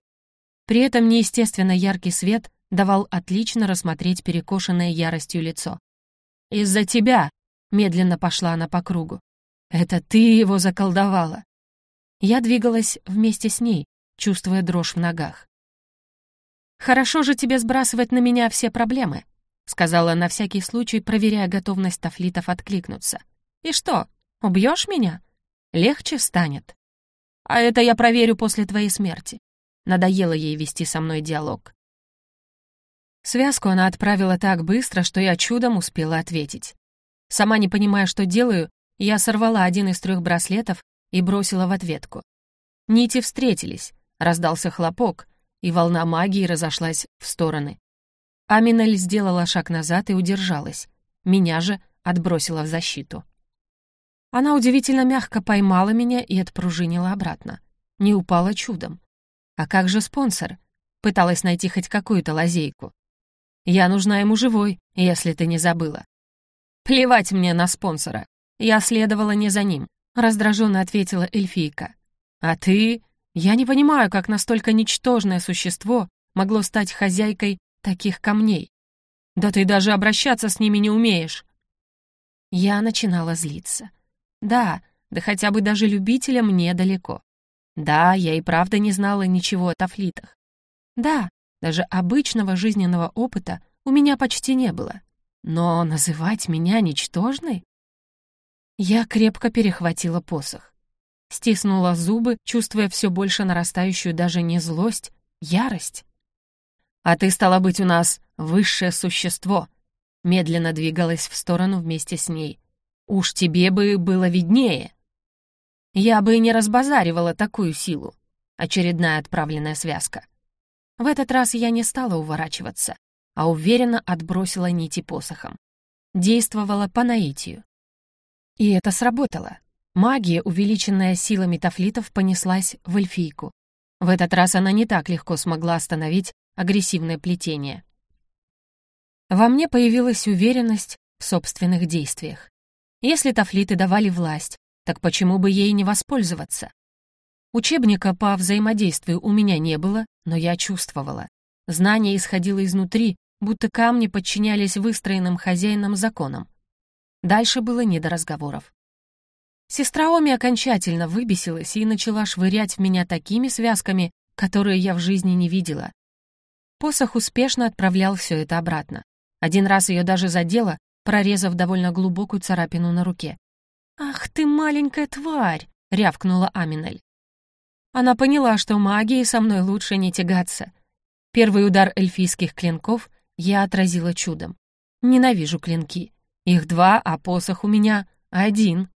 При этом неестественно яркий свет давал отлично рассмотреть перекошенное яростью лицо. «Из-за тебя!» — медленно пошла она по кругу. «Это ты его заколдовала!» Я двигалась вместе с ней, чувствуя дрожь в ногах. «Хорошо же тебе сбрасывать на меня все проблемы», сказала на всякий случай, проверяя готовность тафлитов откликнуться. «И что, убьешь меня? Легче станет. А это я проверю после твоей смерти». Надоело ей вести со мной диалог. Связку она отправила так быстро, что я чудом успела ответить. Сама не понимая, что делаю, я сорвала один из трех браслетов и бросила в ответку. Нити встретились, раздался хлопок, и волна магии разошлась в стороны. Аминель сделала шаг назад и удержалась. Меня же отбросила в защиту. Она удивительно мягко поймала меня и отпружинила обратно. Не упала чудом. А как же спонсор? Пыталась найти хоть какую-то лазейку. Я нужна ему живой, если ты не забыла. Плевать мне на спонсора. Я следовала не за ним, раздраженно ответила эльфийка. А ты? Я не понимаю, как настолько ничтожное существо могло стать хозяйкой таких камней. Да ты даже обращаться с ними не умеешь. Я начинала злиться. Да, да хотя бы даже любителя мне далеко. Да, я и правда не знала ничего о тафлитах. Да, даже обычного жизненного опыта у меня почти не было. Но называть меня ничтожной? Я крепко перехватила посох. Стиснула зубы, чувствуя все больше нарастающую даже не злость, ярость. «А ты, стала быть, у нас высшее существо», медленно двигалась в сторону вместе с ней. «Уж тебе бы было виднее». Я бы не разбазаривала такую силу. Очередная отправленная связка. В этот раз я не стала уворачиваться, а уверенно отбросила нити посохом. Действовала по наитию. И это сработало. Магия, увеличенная силами тафлитов, понеслась в эльфийку. В этот раз она не так легко смогла остановить агрессивное плетение. Во мне появилась уверенность в собственных действиях. Если тафлиты давали власть, так почему бы ей не воспользоваться? Учебника по взаимодействию у меня не было, но я чувствовала. Знание исходило изнутри, будто камни подчинялись выстроенным хозяином законам. Дальше было не до разговоров. Сестра Оми окончательно выбесилась и начала швырять в меня такими связками, которые я в жизни не видела. Посох успешно отправлял все это обратно. Один раз ее даже задело, прорезав довольно глубокую царапину на руке. «Ах ты маленькая тварь!» — рявкнула Аминель. Она поняла, что магией со мной лучше не тягаться. Первый удар эльфийских клинков я отразила чудом. Ненавижу клинки. Их два, а посох у меня один.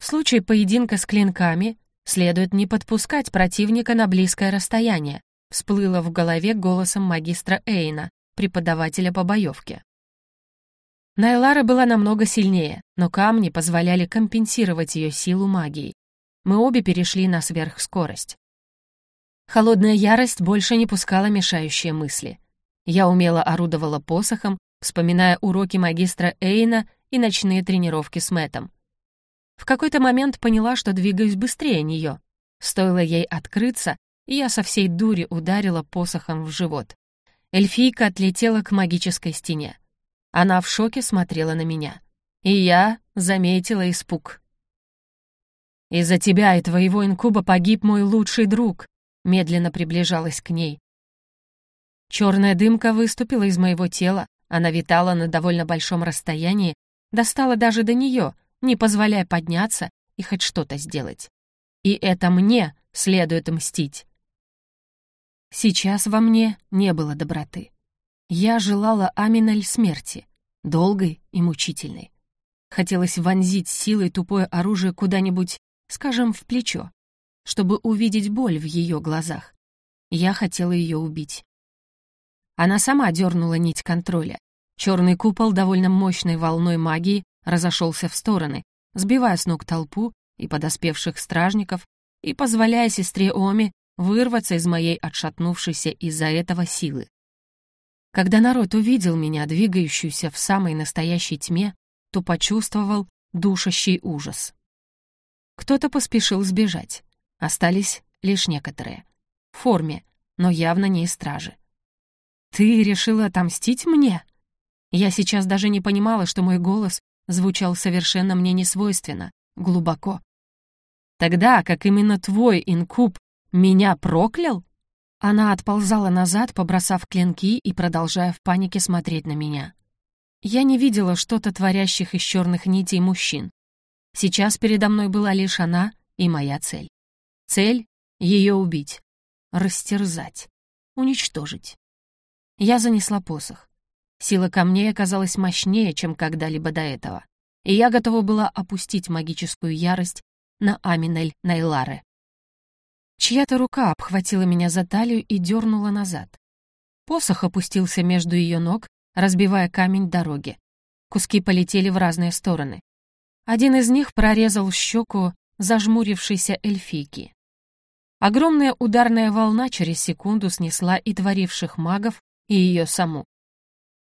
В случае поединка с клинками следует не подпускать противника на близкое расстояние, всплыло в голове голосом магистра Эйна, преподавателя по боевке. Найлара была намного сильнее, но камни позволяли компенсировать ее силу магией. Мы обе перешли на сверхскорость. Холодная ярость больше не пускала мешающие мысли. Я умело орудовала посохом, вспоминая уроки магистра Эйна и ночные тренировки с Мэтом. В какой-то момент поняла, что двигаюсь быстрее нее. Стоило ей открыться, и я со всей дури ударила посохом в живот. Эльфийка отлетела к магической стене. Она в шоке смотрела на меня. И я заметила испуг. «Из-за тебя и твоего инкуба погиб мой лучший друг», медленно приближалась к ней. Черная дымка выступила из моего тела, она витала на довольно большом расстоянии, достала даже до нее, не позволяя подняться и хоть что-то сделать. И это мне следует мстить. Сейчас во мне не было доброты. Я желала Аминаль смерти, долгой и мучительной. Хотелось вонзить силой тупое оружие куда-нибудь, скажем, в плечо, чтобы увидеть боль в ее глазах. Я хотела ее убить. Она сама дернула нить контроля. Черный купол довольно мощной волной магии разошелся в стороны, сбивая с ног толпу и подоспевших стражников и позволяя сестре Оми вырваться из моей отшатнувшейся из-за этого силы. Когда народ увидел меня, двигающуюся в самой настоящей тьме, то почувствовал душащий ужас. Кто-то поспешил сбежать. Остались лишь некоторые. В форме, но явно не из стражи. «Ты решила отомстить мне?» Я сейчас даже не понимала, что мой голос звучал совершенно мне несвойственно, глубоко. «Тогда, как именно твой инкуб меня проклял?» Она отползала назад, побросав клинки и продолжая в панике смотреть на меня. Я не видела что-то творящих из черных нитей мужчин. Сейчас передо мной была лишь она и моя цель. Цель — ее убить, растерзать, уничтожить. Я занесла посох. Сила камней оказалась мощнее, чем когда-либо до этого, и я готова была опустить магическую ярость на Аминель Найлары. Чья-то рука обхватила меня за талию и дернула назад. Посох опустился между ее ног, разбивая камень дороги. Куски полетели в разные стороны. Один из них прорезал щеку зажмурившейся эльфийки. Огромная ударная волна через секунду снесла и творивших магов, и ее саму.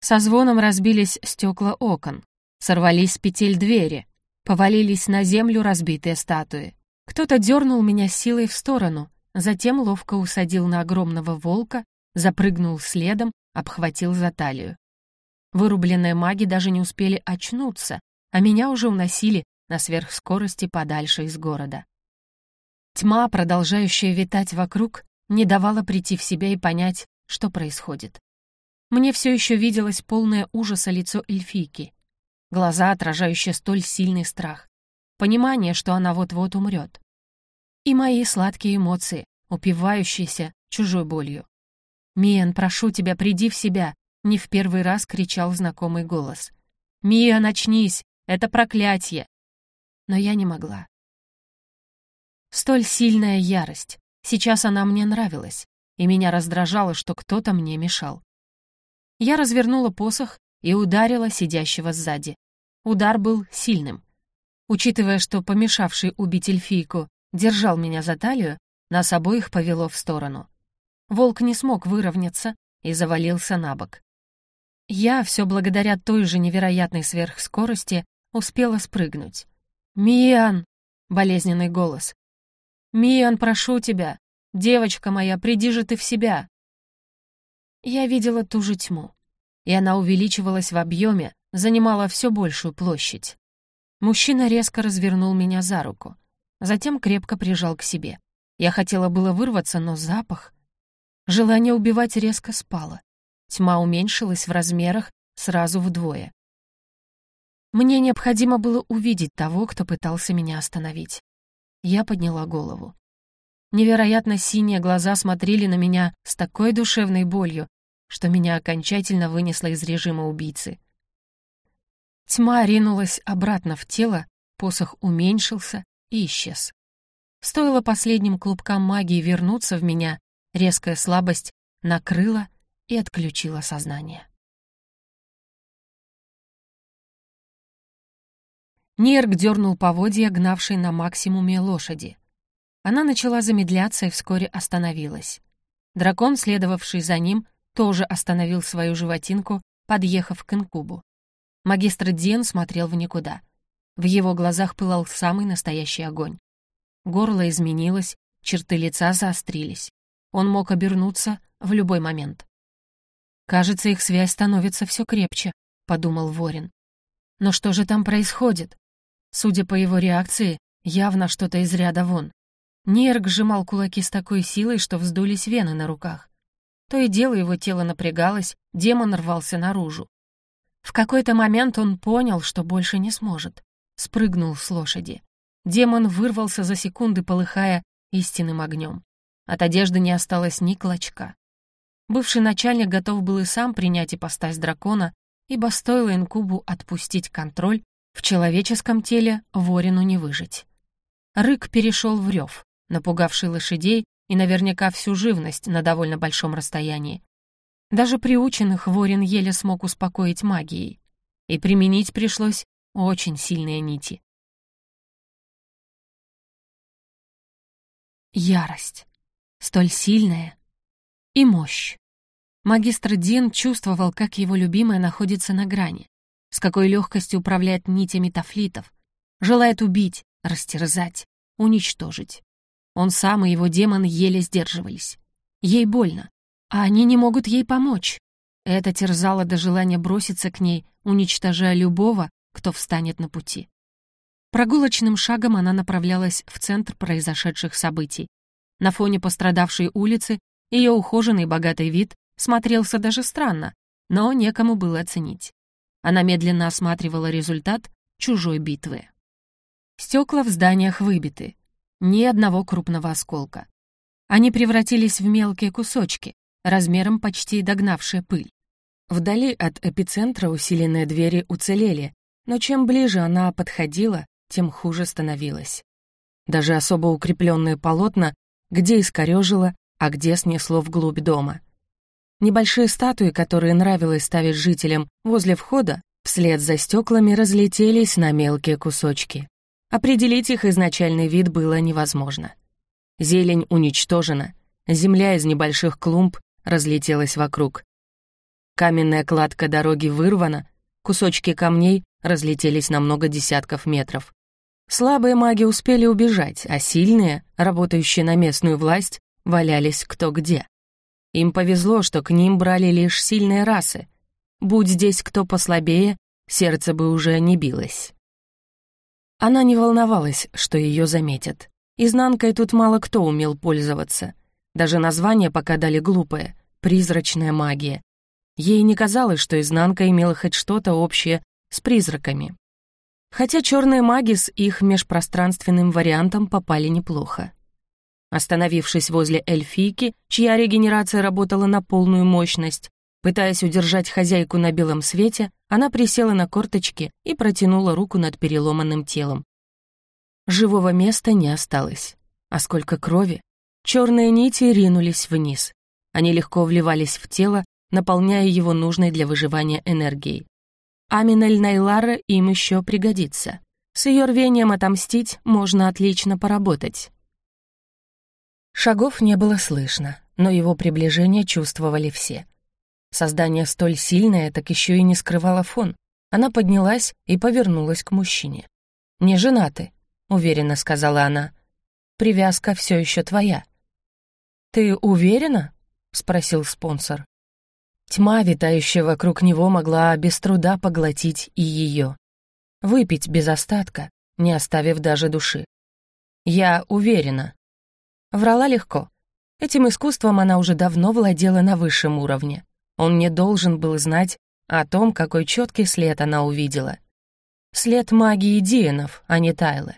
Со звоном разбились стекла окон, сорвались с петель двери, повалились на землю разбитые статуи. Кто-то дернул меня силой в сторону, затем ловко усадил на огромного волка, запрыгнул следом, обхватил за талию. Вырубленные маги даже не успели очнуться, а меня уже уносили на сверхскорости подальше из города. Тьма, продолжающая витать вокруг, не давала прийти в себя и понять, что происходит. Мне все еще виделось полное ужаса лицо эльфийки, глаза, отражающие столь сильный страх понимание, что она вот-вот умрет. И мои сладкие эмоции, упивающиеся чужой болью. «Миан, прошу тебя, приди в себя!» — не в первый раз кричал знакомый голос. «Миан, очнись! Это проклятие!» Но я не могла. Столь сильная ярость. Сейчас она мне нравилась, и меня раздражало, что кто-то мне мешал. Я развернула посох и ударила сидящего сзади. Удар был сильным. Учитывая, что помешавший убить эльфийку держал меня за талию, нас обоих повело в сторону. Волк не смог выровняться и завалился на бок. Я, все благодаря той же невероятной сверхскорости, успела спрыгнуть. «Миан!» — болезненный голос. «Миан, прошу тебя! Девочка моя, приди же ты в себя!» Я видела ту же тьму, и она увеличивалась в объеме, занимала все большую площадь. Мужчина резко развернул меня за руку, затем крепко прижал к себе. Я хотела было вырваться, но запах... Желание убивать резко спало. Тьма уменьшилась в размерах сразу вдвое. Мне необходимо было увидеть того, кто пытался меня остановить. Я подняла голову. Невероятно синие глаза смотрели на меня с такой душевной болью, что меня окончательно вынесло из режима убийцы. Тьма ринулась обратно в тело, посох уменьшился и исчез. Стоило последним клубкам магии вернуться в меня, резкая слабость накрыла и отключила сознание. Нерк дернул поводья, гнавшей на максимуме лошади. Она начала замедляться и вскоре остановилась. Дракон, следовавший за ним, тоже остановил свою животинку, подъехав к инкубу. Магистр Диен смотрел в никуда. В его глазах пылал самый настоящий огонь. Горло изменилось, черты лица заострились. Он мог обернуться в любой момент. «Кажется, их связь становится все крепче», — подумал Ворин. «Но что же там происходит?» Судя по его реакции, явно что-то из ряда вон. Нерк сжимал кулаки с такой силой, что вздулись вены на руках. То и дело его тело напрягалось, демон рвался наружу. В какой-то момент он понял, что больше не сможет. Спрыгнул с лошади. Демон вырвался за секунды, полыхая истинным огнем. От одежды не осталось ни клочка. Бывший начальник готов был и сам принять ипостась дракона, ибо стоило инкубу отпустить контроль, в человеческом теле ворину не выжить. Рык перешел в рев, напугавший лошадей и наверняка всю живность на довольно большом расстоянии. Даже приученных Ворин еле смог успокоить магией, и применить пришлось очень сильные нити. Ярость, столь сильная, и мощь. Магистр Дин чувствовал, как его любимая находится на грани, с какой легкостью управляет нитями тафлитов, желает убить, растерзать, уничтожить. Он сам и его демон еле сдерживались. Ей больно, а они не могут ей помочь. Это терзало до желания броситься к ней, уничтожая любого, кто встанет на пути. Прогулочным шагом она направлялась в центр произошедших событий. На фоне пострадавшей улицы ее ухоженный богатый вид смотрелся даже странно, но некому было оценить. Она медленно осматривала результат чужой битвы. Стекла в зданиях выбиты, ни одного крупного осколка. Они превратились в мелкие кусочки, размером почти догнавшие пыль. Вдали от эпицентра усиленные двери уцелели, но чем ближе она подходила, тем хуже становилось. Даже особо укрепленные полотна, где искорежило, а где снесло вглубь дома. Небольшие статуи, которые нравилось ставить жителям возле входа, вслед за стеклами разлетелись на мелкие кусочки. Определить их изначальный вид было невозможно. Зелень уничтожена, земля из небольших клумб разлетелась вокруг. Каменная кладка дороги вырвана, кусочки камней разлетелись на много десятков метров. Слабые маги успели убежать, а сильные, работающие на местную власть, валялись кто где. Им повезло, что к ним брали лишь сильные расы. Будь здесь кто послабее, сердце бы уже не билось. Она не волновалась, что ее заметят. Изнанкой тут мало кто умел пользоваться. Даже название пока дали глупое — «призрачная магия». Ей не казалось, что изнанка имела хоть что-то общее с призраками. Хотя черные маги с их межпространственным вариантом попали неплохо. Остановившись возле эльфийки, чья регенерация работала на полную мощность, пытаясь удержать хозяйку на белом свете, она присела на корточки и протянула руку над переломанным телом. Живого места не осталось. А сколько крови! Черные нити ринулись вниз. Они легко вливались в тело, наполняя его нужной для выживания энергией. Аминель Найлара им еще пригодится. С ее рвением отомстить можно отлично поработать. Шагов не было слышно, но его приближение чувствовали все. Создание столь сильное, так еще и не скрывало фон. Она поднялась и повернулась к мужчине. «Не женаты», — уверенно сказала она. «Привязка все еще твоя». «Ты уверена?» — спросил спонсор. Тьма, витающая вокруг него, могла без труда поглотить и ее. Выпить без остатка, не оставив даже души. «Я уверена», Врала легко. Этим искусством она уже давно владела на высшем уровне. Он не должен был знать о том, какой четкий след она увидела. След магии Диенов, а не Тайлы.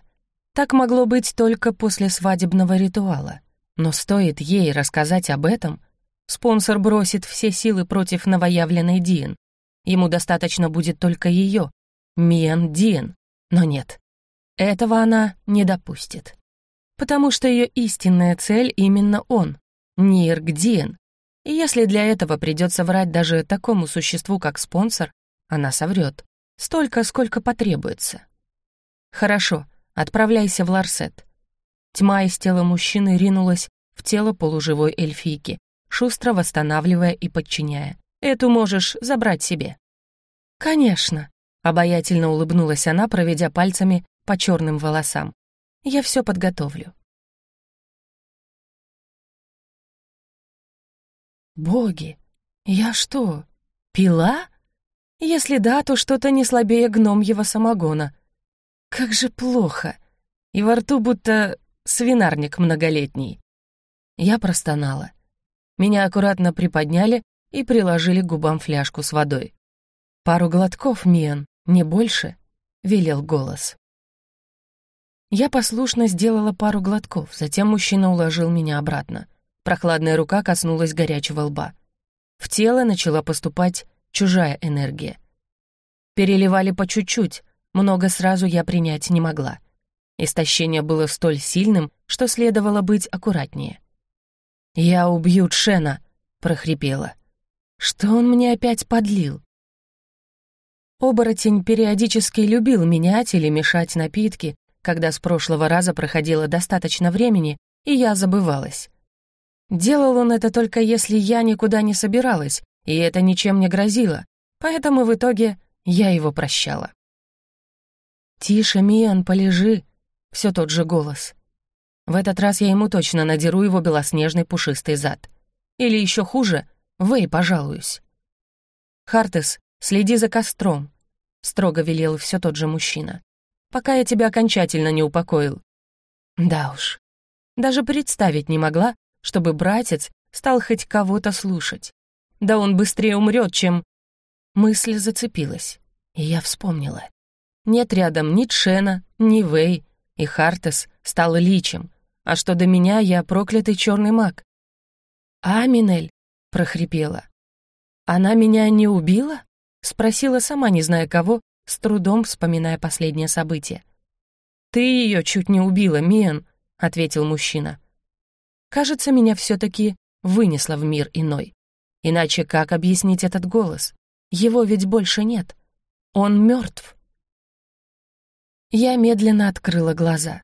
Так могло быть только после свадебного ритуала. Но стоит ей рассказать об этом, спонсор бросит все силы против новоявленной Диен. Ему достаточно будет только ее, Миен Диен. Но нет, этого она не допустит потому что ее истинная цель именно он, Ниргдиен. И если для этого придется врать даже такому существу, как спонсор, она соврет. Столько, сколько потребуется. Хорошо, отправляйся в Ларсет. Тьма из тела мужчины ринулась в тело полуживой эльфийки, шустро восстанавливая и подчиняя. Эту можешь забрать себе. Конечно, обаятельно улыбнулась она, проведя пальцами по черным волосам. Я все подготовлю. Боги, я что, пила? Если да, то что-то не слабее гномьего самогона. Как же плохо. И во рту будто свинарник многолетний. Я простонала. Меня аккуратно приподняли и приложили к губам фляжку с водой. «Пару глотков, Миан, не больше», — велел голос. Я послушно сделала пару глотков, затем мужчина уложил меня обратно. Прохладная рука коснулась горячего лба. В тело начала поступать чужая энергия. Переливали по чуть-чуть, много сразу я принять не могла. Истощение было столь сильным, что следовало быть аккуратнее. «Я убью Тшена», — прохрипела. «Что он мне опять подлил?» Оборотень периодически любил менять или мешать напитки, когда с прошлого раза проходило достаточно времени, и я забывалась. Делал он это только если я никуда не собиралась, и это ничем не грозило, поэтому в итоге я его прощала. «Тише, Миан, полежи», — все тот же голос. В этот раз я ему точно надеру его белоснежный пушистый зад. Или еще хуже, Вэй пожалуюсь. «Хартес, следи за костром», — строго велел все тот же мужчина. «Пока я тебя окончательно не упокоил». Да уж, даже представить не могла, чтобы братец стал хоть кого-то слушать. Да он быстрее умрет, чем... Мысль зацепилась, и я вспомнила. Нет рядом ни Тшена, ни Вэй, и Хартес стал личем, а что до меня, я проклятый черный маг. «Аминель», — прохрипела. «Она меня не убила?» — спросила сама, не зная кого, с трудом вспоминая последнее событие. «Ты ее чуть не убила, Миэн», — ответил мужчина. «Кажется, меня все-таки вынесло в мир иной. Иначе как объяснить этот голос? Его ведь больше нет. Он мертв. Я медленно открыла глаза.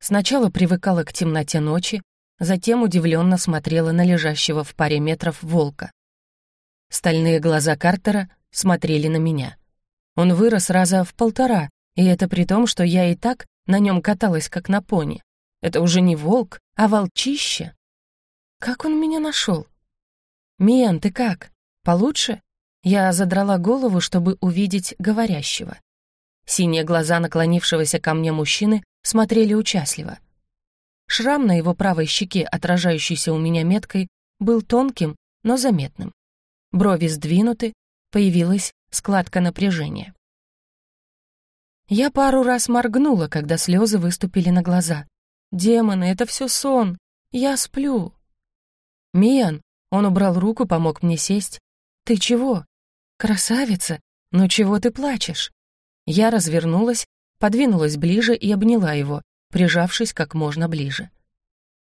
Сначала привыкала к темноте ночи, затем удивленно смотрела на лежащего в паре метров волка. Стальные глаза Картера смотрели на меня. Он вырос раза в полтора, и это при том, что я и так на нем каталась, как на пони. Это уже не волк, а волчище. Как он меня нашел? «Миан, ты как? Получше?» Я задрала голову, чтобы увидеть говорящего. Синие глаза наклонившегося ко мне мужчины смотрели участливо. Шрам на его правой щеке, отражающийся у меня меткой, был тонким, но заметным. Брови сдвинуты, появилась складка напряжения. Я пару раз моргнула, когда слезы выступили на глаза. «Демоны, это все сон! Я сплю!» «Миан!» — он убрал руку, помог мне сесть. «Ты чего?» «Красавица! Но чего ты плачешь?» Я развернулась, подвинулась ближе и обняла его, прижавшись как можно ближе.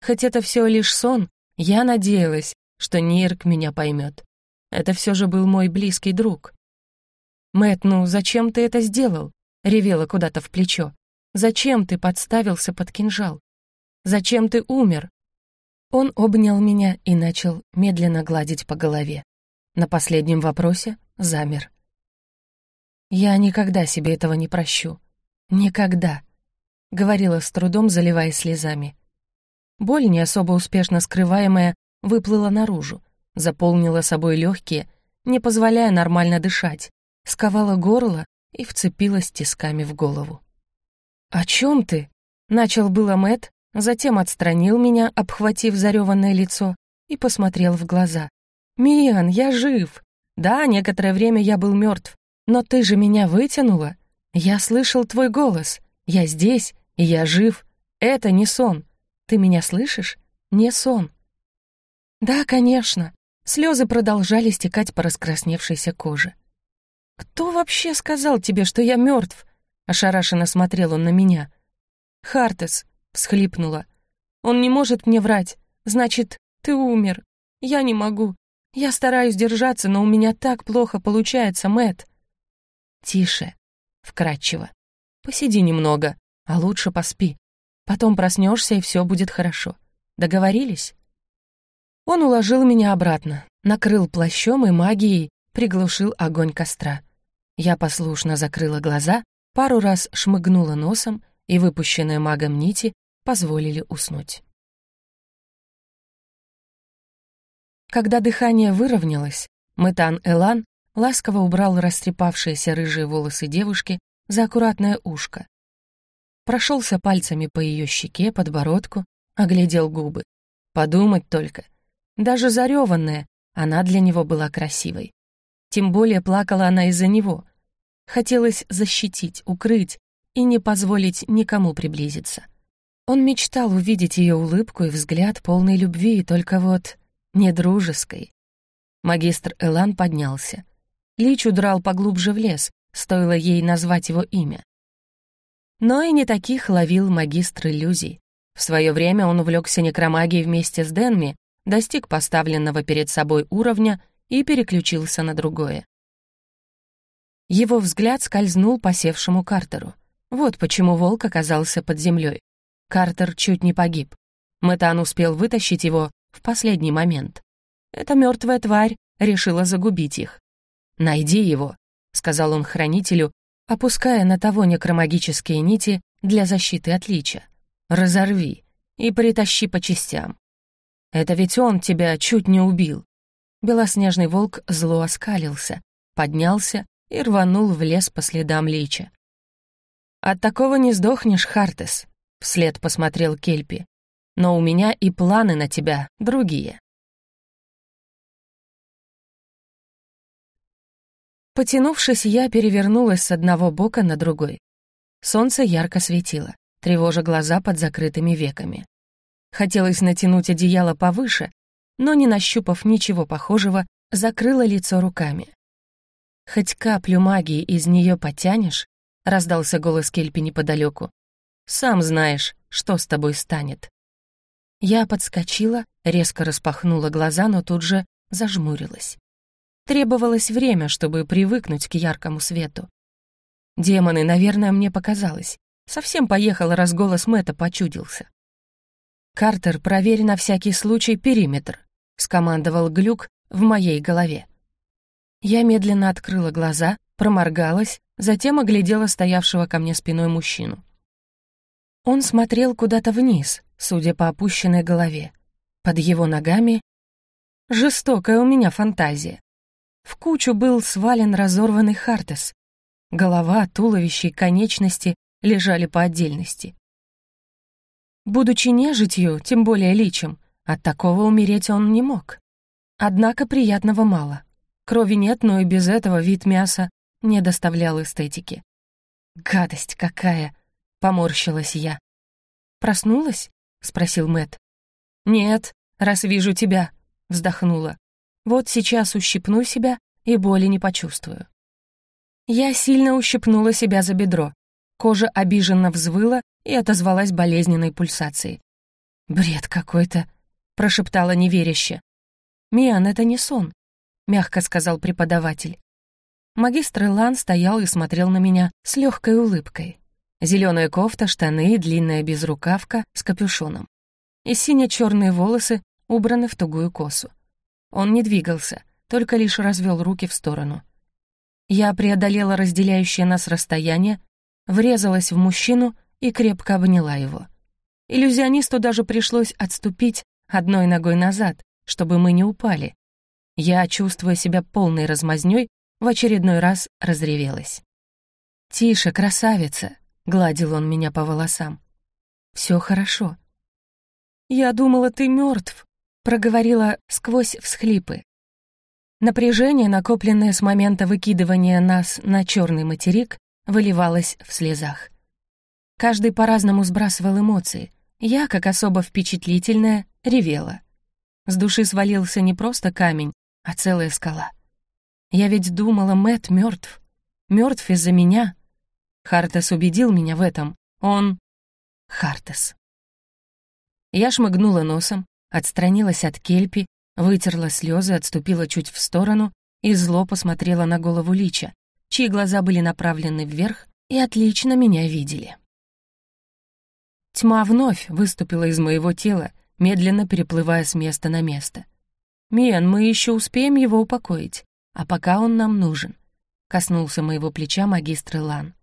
Хоть это все лишь сон, я надеялась, что Нирк меня поймет. Это все же был мой близкий друг. Мэт, ну зачем ты это сделал?» — ревела куда-то в плечо. «Зачем ты подставился под кинжал? Зачем ты умер?» Он обнял меня и начал медленно гладить по голове. На последнем вопросе замер. «Я никогда себе этого не прощу. Никогда», — говорила с трудом, заливаясь слезами. Боль, не особо успешно скрываемая, выплыла наружу, заполнила собой легкие, не позволяя нормально дышать, сковала горло и вцепилась тисками в голову. «О чем ты?» — начал было Мэт, затем отстранил меня, обхватив зареванное лицо, и посмотрел в глаза. «Миан, я жив! Да, некоторое время я был мертв, но ты же меня вытянула. Я слышал твой голос. Я здесь, и я жив. Это не сон. Ты меня слышишь? Не сон. Да, конечно. Слезы продолжали стекать по раскрасневшейся коже. «Кто вообще сказал тебе, что я мертв?» Ошарашенно смотрел он на меня. «Хартес», — всхлипнула. «Он не может мне врать. Значит, ты умер. Я не могу. Я стараюсь держаться, но у меня так плохо получается, Мэт. «Тише», — вкратчиво. «Посиди немного, а лучше поспи. Потом проснешься, и все будет хорошо. Договорились?» Он уложил меня обратно, накрыл плащом и магией, приглушил огонь костра. Я послушно закрыла глаза, пару раз шмыгнула носом, и выпущенные магом нити позволили уснуть. Когда дыхание выровнялось, Мэтан Элан ласково убрал растрепавшиеся рыжие волосы девушки за аккуратное ушко. Прошелся пальцами по ее щеке, подбородку, оглядел губы. Подумать только. Даже зареванная, она для него была красивой. Тем более плакала она из-за него. Хотелось защитить, укрыть и не позволить никому приблизиться. Он мечтал увидеть ее улыбку и взгляд полной любви, только вот не дружеской. Магистр Элан поднялся. Лич удрал поглубже в лес, стоило ей назвать его имя. Но и не таких ловил магистр иллюзий. В свое время он увлекся некромагией вместе с Денми, достиг поставленного перед собой уровня и переключился на другое. Его взгляд скользнул по севшему Картеру. Вот почему волк оказался под землей. Картер чуть не погиб. Мэтан успел вытащить его, в последний момент. Эта мертвая тварь решила загубить их. «Найди его», — сказал он хранителю, опуская на того некромагические нити для защиты от лича. «Разорви и притащи по частям. Это ведь он тебя чуть не убил». Белоснежный волк зло оскалился, поднялся и рванул в лес по следам лича. «От такого не сдохнешь, Хартес», — вслед посмотрел Кельпи. «Но у меня и планы на тебя другие». Потянувшись, я перевернулась с одного бока на другой. Солнце ярко светило, тревожа глаза под закрытыми веками. Хотелось натянуть одеяло повыше, но, не нащупав ничего похожего, закрыла лицо руками. «Хоть каплю магии из нее потянешь», — раздался голос Кельпи неподалеку. «Сам знаешь, что с тобой станет». Я подскочила, резко распахнула глаза, но тут же зажмурилась. Требовалось время, чтобы привыкнуть к яркому свету. Демоны, наверное, мне показалось. Совсем поехал, раз голос Мэтта почудился. «Картер, проверь на всякий случай периметр», — скомандовал Глюк в моей голове. Я медленно открыла глаза, проморгалась, затем оглядела стоявшего ко мне спиной мужчину. Он смотрел куда-то вниз, судя по опущенной голове. Под его ногами... Жестокая у меня фантазия. В кучу был свален разорванный Хартес. Голова, туловище и конечности лежали по отдельности. Будучи нежитью, тем более личем, от такого умереть он не мог. Однако приятного мало. Крови нет, но и без этого вид мяса не доставлял эстетики. «Гадость какая!» — поморщилась я. «Проснулась?» — спросил Мэт. «Нет, раз вижу тебя», — вздохнула. Вот сейчас ущипну себя и боли не почувствую. Я сильно ущипнула себя за бедро. Кожа обиженно взвыла и отозвалась болезненной пульсацией. «Бред какой-то», — прошептала неверяще. «Миан, это не сон», — мягко сказал преподаватель. Магистр Илан стоял и смотрел на меня с легкой улыбкой. Зеленая кофта, штаны длинная безрукавка с капюшоном. И сине-черные волосы убраны в тугую косу. Он не двигался, только лишь развел руки в сторону. Я преодолела разделяющее нас расстояние, врезалась в мужчину и крепко обняла его. Иллюзионисту даже пришлось отступить одной ногой назад, чтобы мы не упали. Я, чувствуя себя полной размазнёй, в очередной раз разревелась. «Тише, красавица!» — гладил он меня по волосам. «Всё хорошо». «Я думала, ты мёртв», проговорила сквозь всхлипы. Напряжение, накопленное с момента выкидывания нас на черный материк, выливалось в слезах. Каждый по-разному сбрасывал эмоции. Я, как особо впечатлительная, ревела. С души свалился не просто камень, а целая скала. Я ведь думала, Мэт мертв. Мертв из-за меня. Хартес убедил меня в этом. Он... Хартес. Я шмыгнула носом, отстранилась от кельпи, вытерла слезы, отступила чуть в сторону и зло посмотрела на голову Лича, чьи глаза были направлены вверх и отлично меня видели. Тьма вновь выступила из моего тела, медленно переплывая с места на место. «Миан, мы еще успеем его упокоить, а пока он нам нужен», — коснулся моего плеча магистр Лан.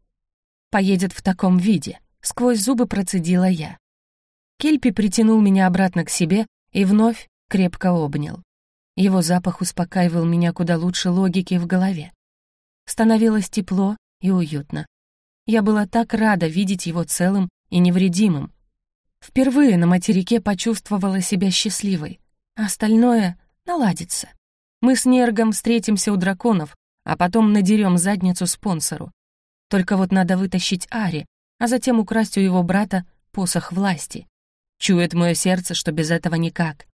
«Поедет в таком виде», — сквозь зубы процедила я. Кельпи притянул меня обратно к себе и вновь крепко обнял. Его запах успокаивал меня куда лучше логики в голове. Становилось тепло и уютно. Я была так рада видеть его целым и невредимым. Впервые на материке почувствовала себя счастливой. Остальное наладится. Мы с Нергом встретимся у драконов, а потом надерем задницу спонсору. Только вот надо вытащить Ари, а затем украсть у его брата посох власти. Чует мое сердце, что без этого никак.